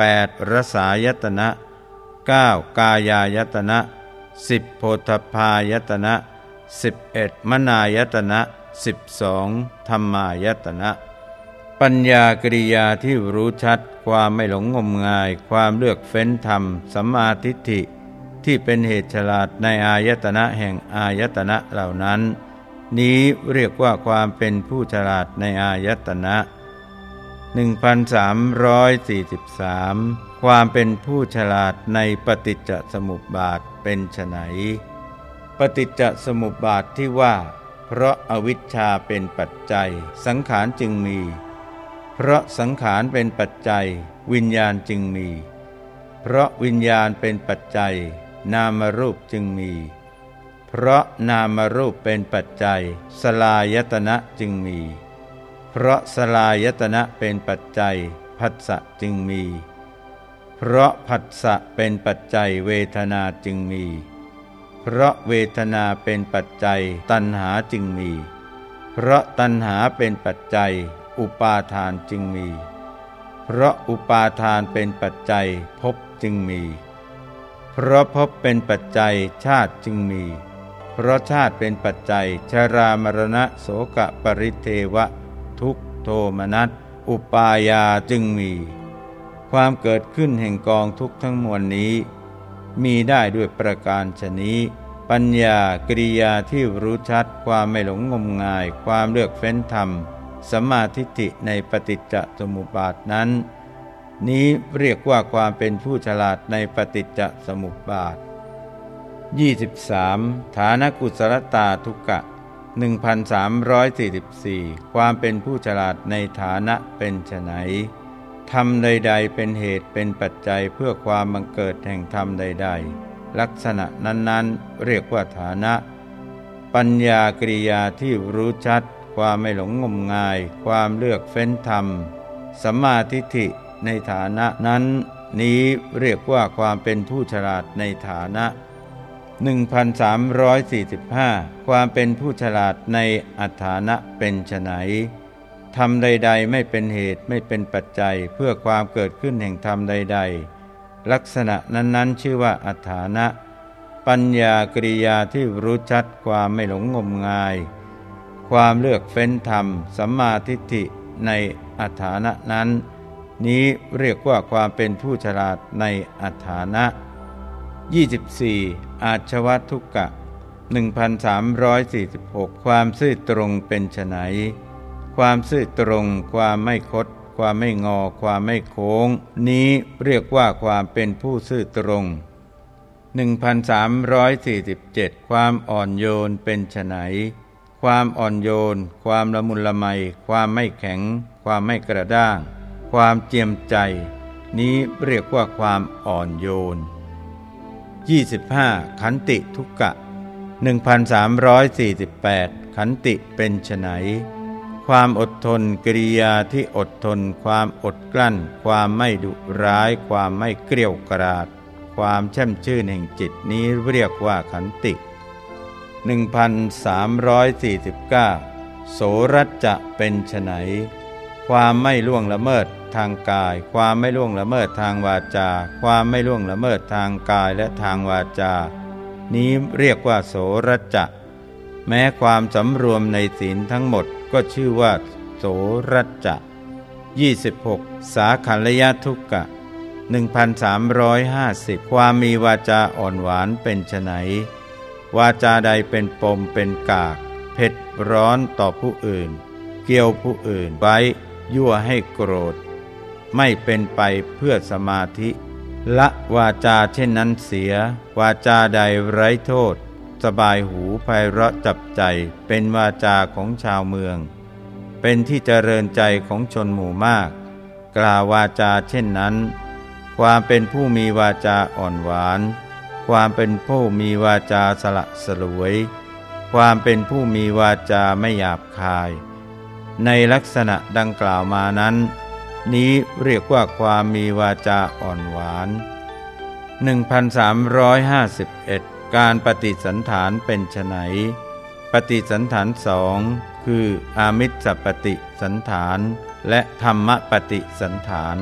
8. รสายตนะ 9. กายายตนะ 10. โพธพายตนะ 11. มนายตนะ 12. ธรรมายตนะ ปัญญากริยาที่รู้ชัด ความไม่หลงงมงาย ความเลือกเฟ้นธรรมสัมมาทิฏฐิ ที่เป็นเหตุฉลาดในอายตนะแห่งอายตนะเหล่านั้น นี้เรียกว่าความเป็นผู้ฉลาดในอายตนะ 1343 ความเป็นผู้ฉลาดในปฏิจจสมุปบาทเป็นไฉนปฏิจจสมุปบาทที่ว่า เพราะอวิชชาเป็นปัจจัย สังขารจึงมี เพราะสังขารเป็นปัจจัย วิญญาณจึงมี เพราะวิญญาณเป็นปัจจัย นามรูปจึงมี เพราะนามรูปเป็นปัจจัย สลายตนะจึงมี เพราะสลายตนะเป็นปัจจัยผัสสะจึงมี เพราะผัสสะเป็นปัจจัยเวทนาจึงมี เพราะเวทนาเป็นปัจจัยตัณหาจึงมี เพราะตัณหาเป็นปัจจัย อุปาทานจึงมี เพราะอุปาทานเป็นปัจจัยภพจึงมี เพราะภพเป็นปัจจัยชาติจึงมี เพราะชาติเป็นปัจจัยชรามรณะโสกะปริเทวะ ทุกโทมนัสอุปายาจึงมี ความเกิดขึ้นแห่งกองทุกทั้งมวลนี้ มีได้ด้วยประการชนี้ ปัญญากริยาที่รู้ชัดความไม่หลงงมงาย ความเลือกเฟ้นธรรมสมาธิิในปฏิจจสมุปบาทนั้น นี้เรียกว่าความเป็นผู้ฉลาดในปฏิจจสมุปบาท 23. ฐานกุศลตาทุกะ 1344 ความเป็นผู้ฉลาดในฐานะเป็นไฉนธรรมใด ๆ เป็นเหตุเป็นปัจจัยเพื่อความบังเกิดแห่งธรรมใด ๆ ลักษณะนั้นๆ เรียกว่าฐานะ ปัญญากริยาที่รู้ชัด ความไม่หลงงมงาย ความเลือกเฟ้นธรรมสัมมาทิฏฐิในฐานะนั้น นี้เรียกว่าความเป็นผู้ฉลาดในฐานะ 1345 ความเป็นผู้ฉลาดในอัฐานะเป็นไฉนทำใด ๆ ไม่เป็นเหตุไม่เป็นปัจจัยเพื่อความเกิดขึ้นแห่งธรรมใด ๆ ลักษณะนั้นๆ ชื่อว่าอัฐานะ ปัญญากริยาที่รู้ชัดความไม่หลงงมงาย ความเลือกเฟ้นธรรมสัมมาทิฏฐิในอัฐานะนั้น นี้เรียกว่าความเป็นผู้ฉลาดในอัฐานะ 24. อาชวัทุกกะ 1346 ความซื่อตรงเป็นไฉนความซื่อตรง ความไม่คด ความไม่งอ ความไม่โค้ง นี้เรียกว่าความเป็นผู้ซื่อตรง 1347 ความอ่อนโยนเป็นไฉนความอ่อนโยน ความละมุนละไม ความไม่แข็ง ความไม่กระด้าง ความเจียมใจ นี้เรียกว่าความอ่อนโยน 25. ขันติทุกกะ 1348 ขันติเป็นไฉนความอดทนกริยาที่อดทน ความอดกลั้น ความไม่ดุร้าย ความไม่เกลียวกราด ความแช่มชื่นแห่งจิตนี้เรียกว่าขันติ 1349 โสรัจจะเป็นไฉน ความไม่ล่วงละเมิดทางกาย ความไม่ล่วงละเมิดทางวาจา ความไม่ล่วงละเมิดทางกายและทางวาจา นี้เรียกว่าโสรจะ แม้ความสำรวมในศีลทั้งหมดก็ชื่อว่า โสรจะ26 สาขัลยทุกกะ 1350 ความมีวาจาอ่อนหวานเป็นไฉนวาจาใดเป็นปมเป็นกาก เผ็ดร้อนต่อผู้อื่น เกี่ยวผู้อื่นไว้ ยั่วให้โกรธ ไม่เป็นไปเพื่อสมาธิ ละวาจาเช่นนั้นเสีย วาจาใดไร้โทษ สบายหูไพเราะจับใจเป็นวาจาของชาวเมือง เป็นที่เจริญใจของชนหมู่มาก กล่าววาจาเช่นนั้น ความเป็นผู้มีวาจาอ่อนหวาน ความเป็นผู้มีวาจาสละสลวย ความเป็นผู้มีวาจาไม่หยาบคาย ในลักษณะดังกล่าวมานั้น นี้เรียกว่าความมีวาจาอ่อนหวาน 1351 การปฏิสันฐานเป็นไฉนปฏิสันฐานสองคืออามิสปฏิสันฐาน และธรรมปฏิสันฐาน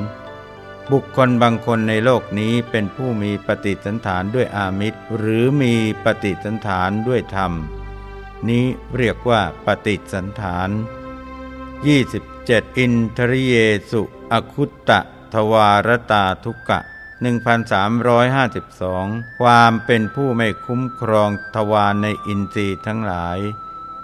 บุคคลบางคนในโลกนี้เป็นผู้มีปฏิสันฐานด้วยอามิตรหรือมีปฏิสันฐานด้วยธรรม นี้เรียกว่าปฏิสันฐาน 27 อินทริเยสุอคุตตะทวารตาทุกะ 1352 ความเป็นผู้ไม่คุ้มครองทวารในอินทรีย์ทั้งหลาย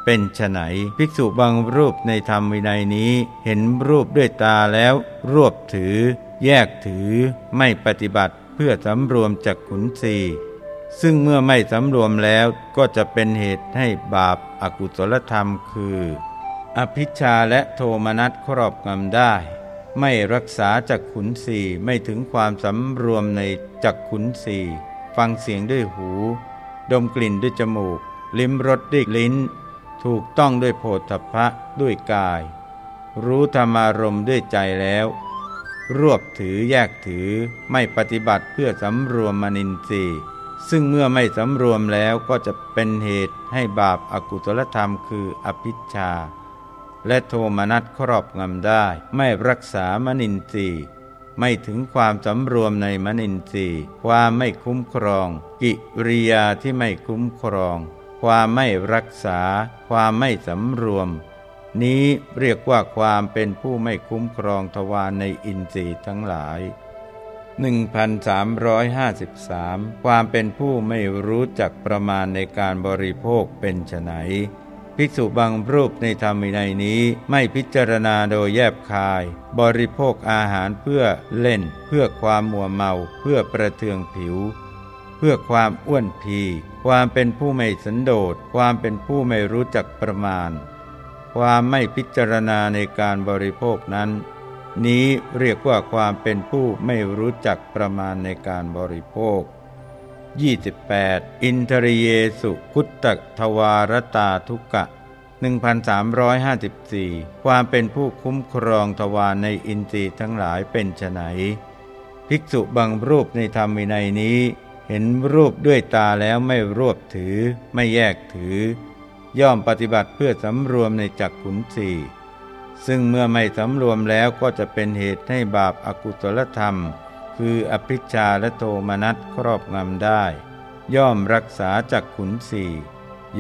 เป็นไฉนภิกษุบางรูปในธรรมวินัยนี้เห็นรูปด้วยตาแล้ว รวบถือ แยกถือ ไม่ปฏิบัติเพื่อสำรวมจากขุนศีซึ่งเมื่อไม่สำรวมแล้วก็จะเป็นเหตุให้บาปอากุศลธรรมคือ อภิชาและโทมนัสครอบงำได้ ไม่รักษาจักขุนสีไม่ถึงความสำรวมในจักขุนสีฟังเสียงด้วยหู ดมกลิ่นด้วยจมูก ลิ้มรสด้วยลิ้น ถูกต้องด้วยโผฏฐพะด้วยกาย รู้ธรรมารมด้วยใจแล้ว รวบถือแยกถือไม่ปฏิบัติเพื่อสำรวมมนินทรีย์ซึ่งเมื่อไม่สำรวมแล้วก็จะเป็นเหตุให้บาปอากุศลธรรมคืออภิชา และโทมนัสครอบงำได้ ไม่รักษามนินทรีย์ไม่ถึงความสำรวมในมนินทรีย์ความไม่คุ้มครอง กิริยาที่ไม่คุ้มครอง ความไม่รักษา ความไม่สำรวม นี้เรียกว่าความเป็นผู้ไม่คุ้มครองทวารในอินทรีย์ทั้งหลาย 1353 ความเป็นผู้ไม่รู้จักประมาณในการบริโภคเป็นไฉน ภิกษุบางรูปในธรรมินัยนี้ไม่พิจารณาโดยแยบคาย บริโภคอาหารเพื่อเล่น เพื่อความมัวเมา เพื่อประเทืองผิว เพื่อความอ้วนพีความเป็นผู้ไม่สันโดษความเป็นผู้ไม่รู้จักประมาณ ความไม่พิจารณาในการบริโภคนั้น นี้เรียกว่าความเป็นผู้ไม่รู้จักประมาณในการบริโภค 28 อินทริเยสุคุตตทวารตาทุกะ 1354 ความเป็นผู้คุ้มครองทวารในอินทรีย์ทั้งหลายเป็นไฉนภิกษุบางรูปในธรรมวินัยนี้ เห็นรูปด้วยตาแล้วไม่รวบถือ ไม่แยกถือ ย่อมปฏิบัติเพื่อสำรวมในจักขุนสีซึ่งเมื่อไม่สำรวมแล้วก็จะเป็นเหตุให้บาปอากุศลธรรม คืออภิชาและโทมนัสครอบงำได้ ย่อมรักษาจักขุนสี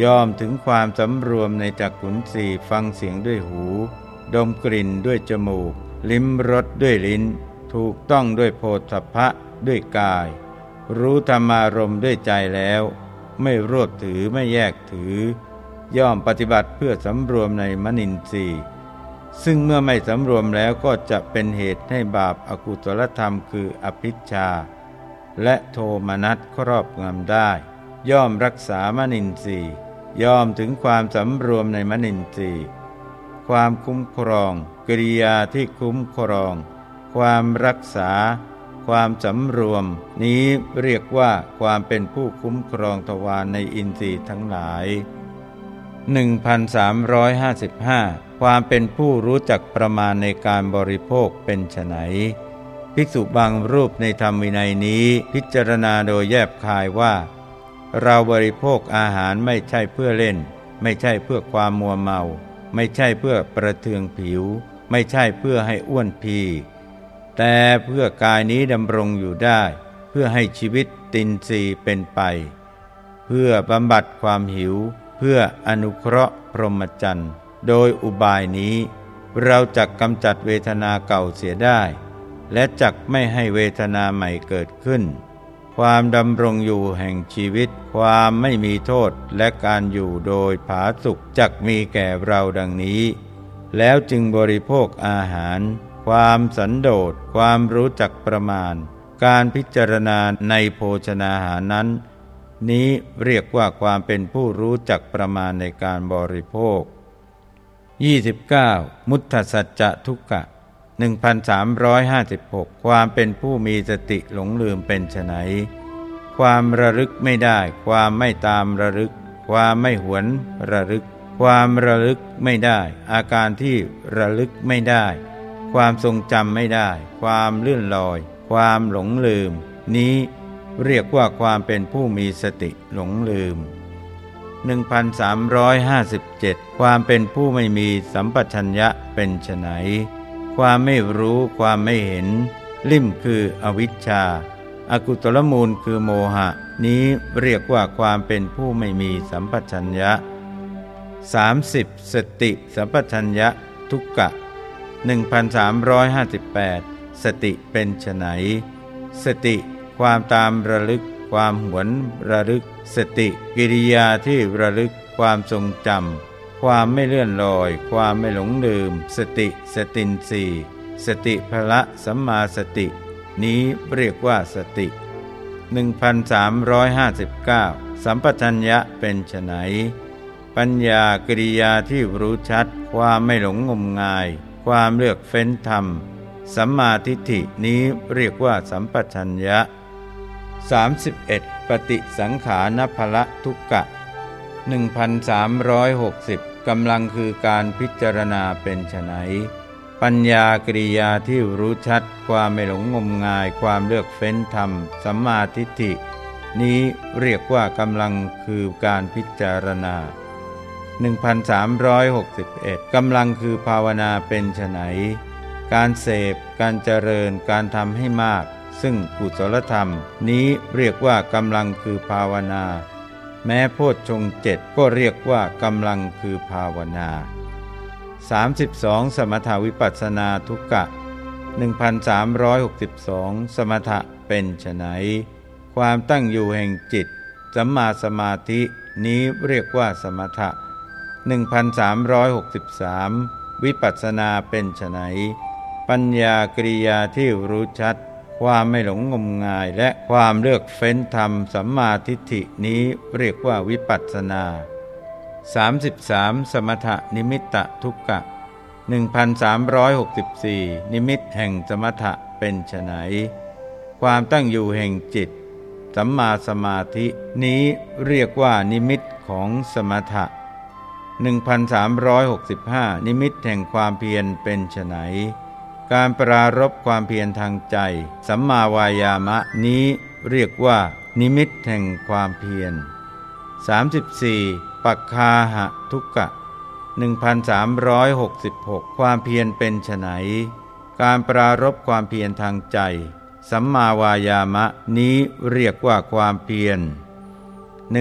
ย่อมถึงความสำรวมในจักขุนสีฟังเสียงด้วยหู ดมกลิ่นด้วยจมูก ลิ้มรสด้วยลิ้น ถูกต้องด้วยโพธพะด้วยกาย รู้ธรรมารมด้วยใจแล้ว ไม่รวบถือไม่แยกถือ ย่อมปฏิบัติเพื่อสำรวมในมนินทรีย์ ซึ่งเมื่อไม่สำรวมแล้วก็จะเป็นเหตุให้บาปอากุศลธรรมคืออภิชา และโทมนัสครอบงำได้ ย่อมรักษามนินทรีย์ย่อมถึงความสำรวมในมนินทรีย์ความคุ้มครองกิริยาที่คุ้มครอง ความรักษา ความสำรวม นี้เรียกว่าความเป็นผู้คุ้มครองทวารในอินทรีย์ทั้งหลาย 1355 ความเป็นผู้รู้จักประมาณในการบริโภคเป็นไฉนภิกษุบางรูปในธรรมวินัยนี้ พิจารณาโดยแยบคายว่า เราบริโภคอาหารไม่ใช่เพื่อเล่น ไม่ใช่เพื่อความมัวเมา ไม่ใช่เพื่อประเทืองผิว ไม่ใช่เพื่อให้อ้วนพีแต่เพื่อกายนี้ดำรงอยู่ได้ เพื่อให้ชีวิตตินซีเป็นไป เพื่อบำบัดความหิว เพื่ออนุเคราะห์พรหมจรรย์ โดยอุบายนี้ เราจักกำจัดเวทนาเก่าเสียได้ และจักไม่ให้เวทนาใหม่เกิดขึ้น ความดำรงอยู่แห่งชีวิต ความไม่มีโทษและการอยู่โดยผาสุขจักมีแก่เราดังนี้ แล้วจึงบริโภคอาหาร ความสันโดษความรู้จักประมาณ การพิจารณาในโภชนาหารนั้น นี้เรียกว่าความเป็นผู้รู้จักประมาณในการบริโภค 29. มุทธสัจจะทุกกะ1356 ความเป็นผู้มีสติหลงลืมเป็นไฉนความระลึกไม่ได้ ความไม่ตามระลึก ความไม่หวนระลึก ความระลึกไม่ได้ อาการที่ระลึกไม่ได้ ความทรงจำไม่ได้ ความเลื่อนลอย ความหลงลืม นี้ เรียกว่าความเป็นผู้มีสติหลงลืม 1357 ความเป็นผู้ไม่มีสัมปชัญญะเป็นไฉนความไม่รู้ความไม่เห็น ลิ่มคืออวิชชาอากุตลมูลคือโมหะ นี้เรียกว่าความเป็นผู้ไม่มีสัมปชัญญะ 30. สติสัมปชัญญะทุกกะ 1358 สติเป็นไฉนสติ ความตามระลึก ความหวนระลึก สติกิริยาที่ระลึก ความทรงจำความไม่เลื่อนลอย ความไม่หลงลืม สติ สตินสีสติพละสัมมาสติ นี้เรียกว่าสติ 1359 สัมปชัญญะเป็นไฉนปัญญากริยาที่รู้ชัด ความไม่หลงงมงาย ความเลือกเฟ้นธรรม สัมมาทิฏฐินี้เรียกว่าสัมปชัญญะ 31. ปฏิสังขารพละทุกกะ 1360 กำลังคือการพิจารณาเป็นไฉนปัญญากริยาที่รู้ชัด ความไม่หลงงมงาย ความเลือกเฟ้นธรรม สัมมาทิฏฐิ นี้เรียกว่ากำลังคือการพิจารณา 1361 กำลังคือภาวนาเป็นไฉนการเสพ การเจริญ การทำให้มาก ซึ่งกุศลธรรมนี้เรียกว่ากำลังคือภาวนา แม้โพชฌงเจ็ดก็เรียกว่ากำลังคือภาวนา 32 สมถาวิปัสนาทุกกะ 1362 สมถะเป็นไฉนความตั้งอยู่แห่งจิต สัมมาสมาธินี้เรียกว่าสมถะ 1363 วิปัสนาเป็นไฉนปัญญากริยาที่รู้ชัด ความไม่หลงงมงายและความเลือกเฟ้นธรรมสัมมาทิฏฐินี้เรียกว่าวิปัสสนา 33 สมถนิมิตะทุกกะ 1364 นิมิตแห่งสมถะเป็นไฉนความตั้งอยู่แห่งจิต สัมมาสมาธินี้เรียกว่านิมิตของสมถะ 1365 นิมิตแห่งความเพียรเป็นไฉน การปรารบความเพียรทางใจ สัมมาวายามะนี้เรียกว่า นิมิตแห่งความเพียร 34. ปักคาหะทุกกะ 1366 ความเพียรเป็นไฉนการปรารบความเพียรทางใจ สัมมาวายามะนี้เรียกว่าความเพียร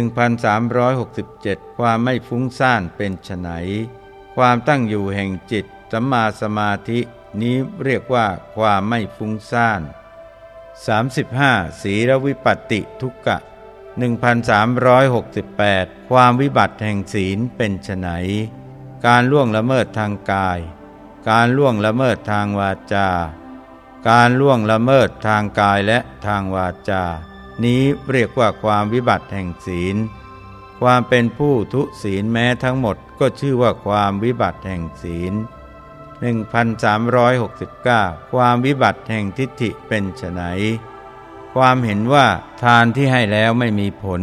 1367 ความไม่ฟุ้งซ่านเป็นไฉนความตั้งอยู่แห่งจิต สัมมาสมาธิ นี้เรียกว่าความไม่ฟุ้งซ่าน 35. ศีลวิปัตติทุกกะ 1368 ความวิบัติแห่งศีลเป็นไฉนการล่วงละเมิดทางกาย การล่วงละเมิดทางวาจา การล่วงละเมิดทางกายและทางวาจา นี้เรียกว่าความวิบัติแห่งศีล ความเป็นผู้ทุศีลแม้ทั้งหมดก็ชื่อว่าความวิบัติแห่งศีล 1369 ความวิบัติแห่งทิฏฐิเป็นไฉนความเห็นว่าทานที่ให้แล้วไม่มีผล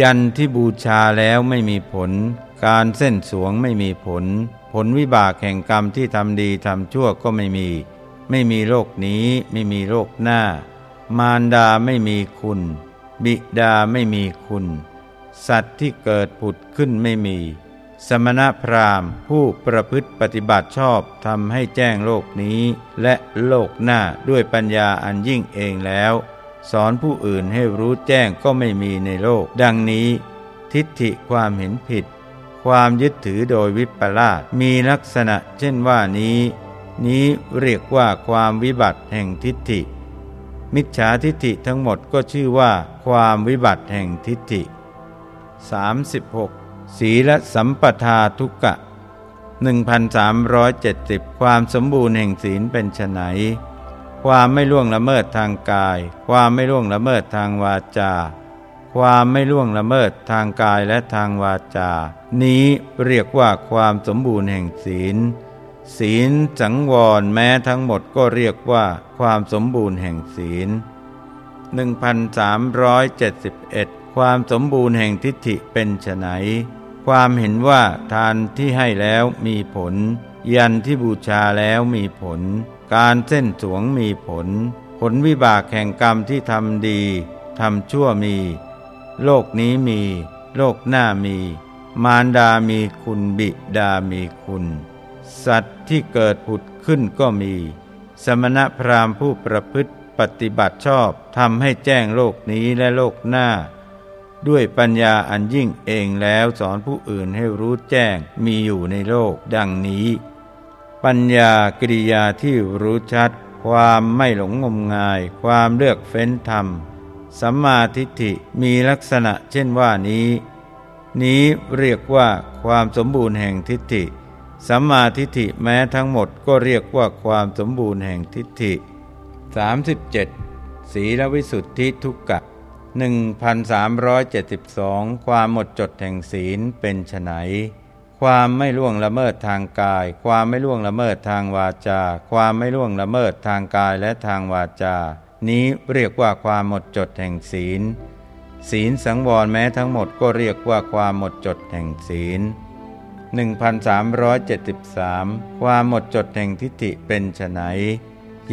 ยันที่บูชาแล้วไม่มีผล การเส้นสวงไม่มีผล ผลวิบากแห่งกรรมที่ทำดีทำชั่วก็ไม่มี ไม่มีโลกนี้ไม่มีโลกหน้า มารดาไม่มีคุณ บิดาไม่มีคุณ สัตว์ที่เกิดผุดขึ้นไม่มี สมณพราหมณ์ ผู้ประพฤติปฏิบัติชอบทำให้แจ้งโลกนี้ และโลกหน้าด้วยปัญญาอันยิ่งเองแล้ว สอนผู้อื่นให้รู้แจ้งก็ไม่มีในโลก ดังนี้ ทิฏฐิความเห็นผิด ความยึดถือโดยวิปลาสมีลักษณะเช่นว่านี้ นี้เรียกว่าความวิบัติแห่งทิฏฐิ มิจฉาทิฏฐิทั้งหมดก็ชื่อว่า ความวิบัติแห่งทิฏฐิ 36 ศีลสัมปทาทุกะ1370 ความสมบูรณ์แห่งศีลเป็นไฉนความไม่ล่วงละเมิดทางกาย ความไม่ล่วงละเมิดทางวาจา ความไม่ล่วงละเมิดทางกายและทางวาจา นี้เรียกว่าความสมบูรณ์แห่งศีล ศีลสังวรแม้ทั้งหมดก็เรียกว่าความสมบูรณ์แห่งศีล 1371 ความสมบูรณ์แห่งทิฏฐิเป็นไฉน ความเห็นว่าทานที่ให้แล้วมีผล ยันที่บูชาแล้วมีผล การเส้นสวงมีผล ผลวิบากแห่งกรรมที่ทำดีทำชั่วมี โลกนี้มี โลกหน้ามี มารดามีคุณบิดามีคุณ สัตว์ที่เกิดผุดขึ้นก็มี สมณพราหมณ์ผู้ประพฤติปฏิบัติชอบทำให้แจ้งโลกนี้และโลกหน้า ด้วยปัญญาอันยิ่งเองแล้วสอนผู้อื่นให้รู้แจ้งมีอยู่ในโลกดังนี้ ปัญญากิริยาที่รู้ชัด ความไม่หลงงมงาย ความเลือกเฟ้นธรรม สัมมาทิฏฐิมีลักษณะเช่นว่านี้ นี้เรียกว่าความสมบูรณ์แห่งทิฏฐิ สัมมาทิฏฐิแม้ทั้งหมดก็เรียกว่าความสมบูรณ์แห่งทิฏฐิ 37. ศีลวิสุทธิทุกกะ 1372 ความหมดจดแห่งศีลเป็นไฉนความไม่ล่วงละเมิดทางกาย ความไม่ล่วงละเมิดทางวาจา ความไม่ล่วงละเมิดทางกายและทางวาจา นี้เรียกว่าความหมดจดแห่งศีล ศีลสังวรแม้ทั้งหมดก็เรียกว่าความหมดจดแห่งศีล 1373 ความหมดจดแห่งทิฏฐิเป็นไฉน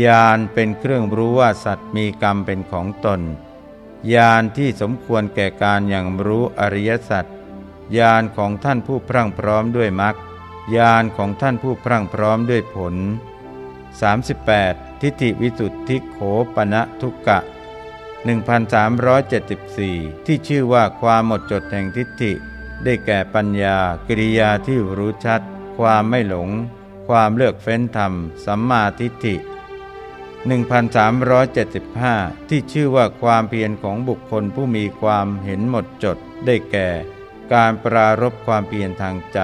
ญาณเป็นเครื่องรู้ว่าสัตว์มีกรรมเป็นของตน ญาณที่สมควรแก่การอย่างรู้อริยสัจญาณของท่านผู้พรั่งพร้อมด้วยมรรคญาณของท่านผู้พรั่งพร้อมด้วยผล 38. ทิฏฐิวิสุทธิโขปณะทุกกะ 1374 ที่ชื่อว่าความหมดจดแห่งทิฏฐิ ได้แก่ปัญญา กิริยาที่รู้ชัด ความไม่หลง ความเลือกเฟ้นธรรม สัมมาทิฏฐิ 1375 ที่ชื่อว่าความเพียรของบุคคลผู้มีความเห็นหมดจดได้แก่ การปรารบความเพียรทางใจ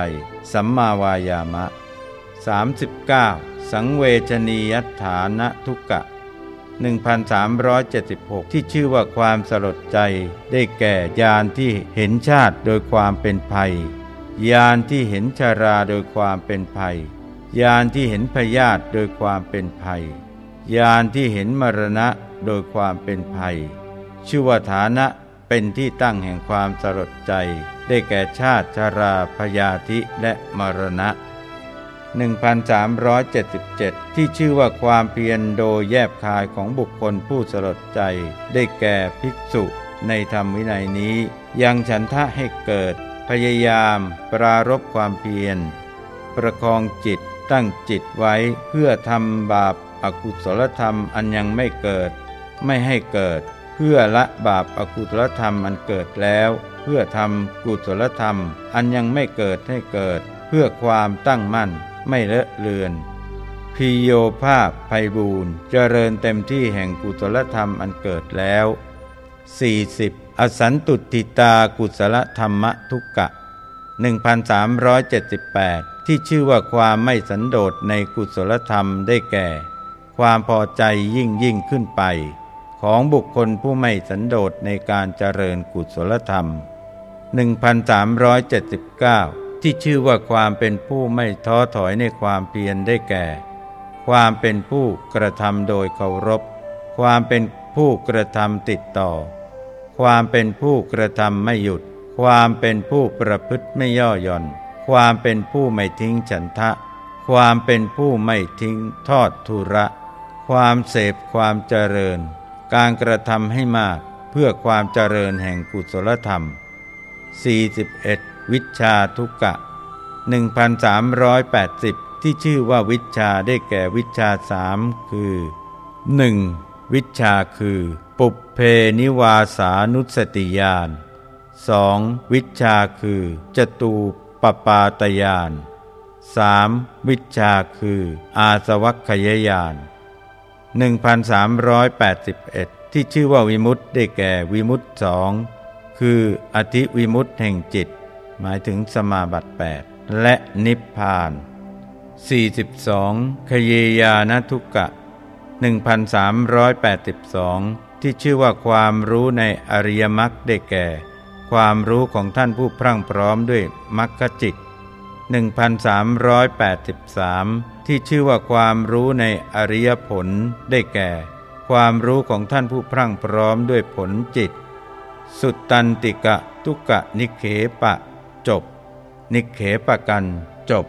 สัมมาวายามะ 39. สังเวชนียฐานะทุกกะ1376 ที่ชื่อว่าความสลดใจได้แก่ญาณที่เห็นชาติโดยความเป็นภัยญาณที่เห็นชาราโดยความเป็นภัยญาณที่เห็นพยาธิโดยความเป็นภัย ญาณที่เห็นมรณะโดยความเป็นภัย ชื่อว่าฐานะเป็นที่ตั้งแห่งความสลดใจ ได้แก่ชาติชาราพยาธิและมรณะ 1377 ที่ชื่อว่าความเพียรโดยแยบคายของบุคคลผู้สลดใจ ได้แก่ภิกษุ ในธรรมวินัยนี้ ยังฉันทะให้เกิด พยายาม ปรารบความเพียร ประคองจิตตั้งจิตไว้เพื่อทำบาป อกุศลธรรมอันยังไม่เกิด ไม่ให้เกิด เพื่อละบาปอากุศลธรรมอันเกิดแล้ว เพื่อทำกุศลธรรม อันยังไม่เกิดให้เกิด เพื่อความตั้งมั่น ไม่เลอะเลือนพิโยภาพภัยบูรณ์เจริญเต็มที่แห่งกุศลธรรมอันเกิดแล้ว 40. อสันตุติตากุศลธรรมทุกกะ 1378 ที่ชื่อว่าความไม่สันโดษในกุศลธรรมได้แก่ ความพอใจยิ่งยิ่งขึ้นไป ของบุคคลผู้ไม่สันโดษในการเจริญกุศลธรรม 1379 ที่ชื่อว่าความเป็นผู้ไม่ท้อถอยในความเพียรได้แก่ ความเป็นผู้กระทำโดยเคารพ ความเป็นผู้กระทำติดต่อ ความเป็นผู้กระทำไม่หยุด ความเป็นผู้ประพฤติไม่ย่อหย่อน ความเป็นผู้ไม่ทิ้งฉันทะ ความเป็นผู้ไม่ทิ้งทอดทุระ ความเสพความเจริญ การกระทำให้มากเพื่อความเจริญแห่งกุศลธรรม 41. วิชาทุกกะ 1380 ที่ชื่อว่าวิชาได้แก่วิชาสามคือ 1. วิชาคือ ปุเพนิวาสานุสติญาณ 2. วิชาคือจตูปปาตญาณ 3. วิชาคือ อาสวัคขยญาณ 1381 ที่ชื่อว่าวิมุตติได้แก่วิมุตติสองคืออธิวิมุตติแห่งจิต หมายถึงสมาบัติ 8 และนิพพาน 42. ขเยยานทุกะ 1382 ที่ชื่อว่าความรู้ในอริยมรรคได้แก่ ความรู้ของท่านผู้พรั่งพร้อมด้วยมรรคจิต 1383 ที่ชื่อว่าความรู้ในอริยผลได้แก่ ความรู้ของท่านผู้พรั่งพร้อมด้วยผลจิต สุตตันติกะทุกะนิเคปะ จบ นิเคปะกัน จบ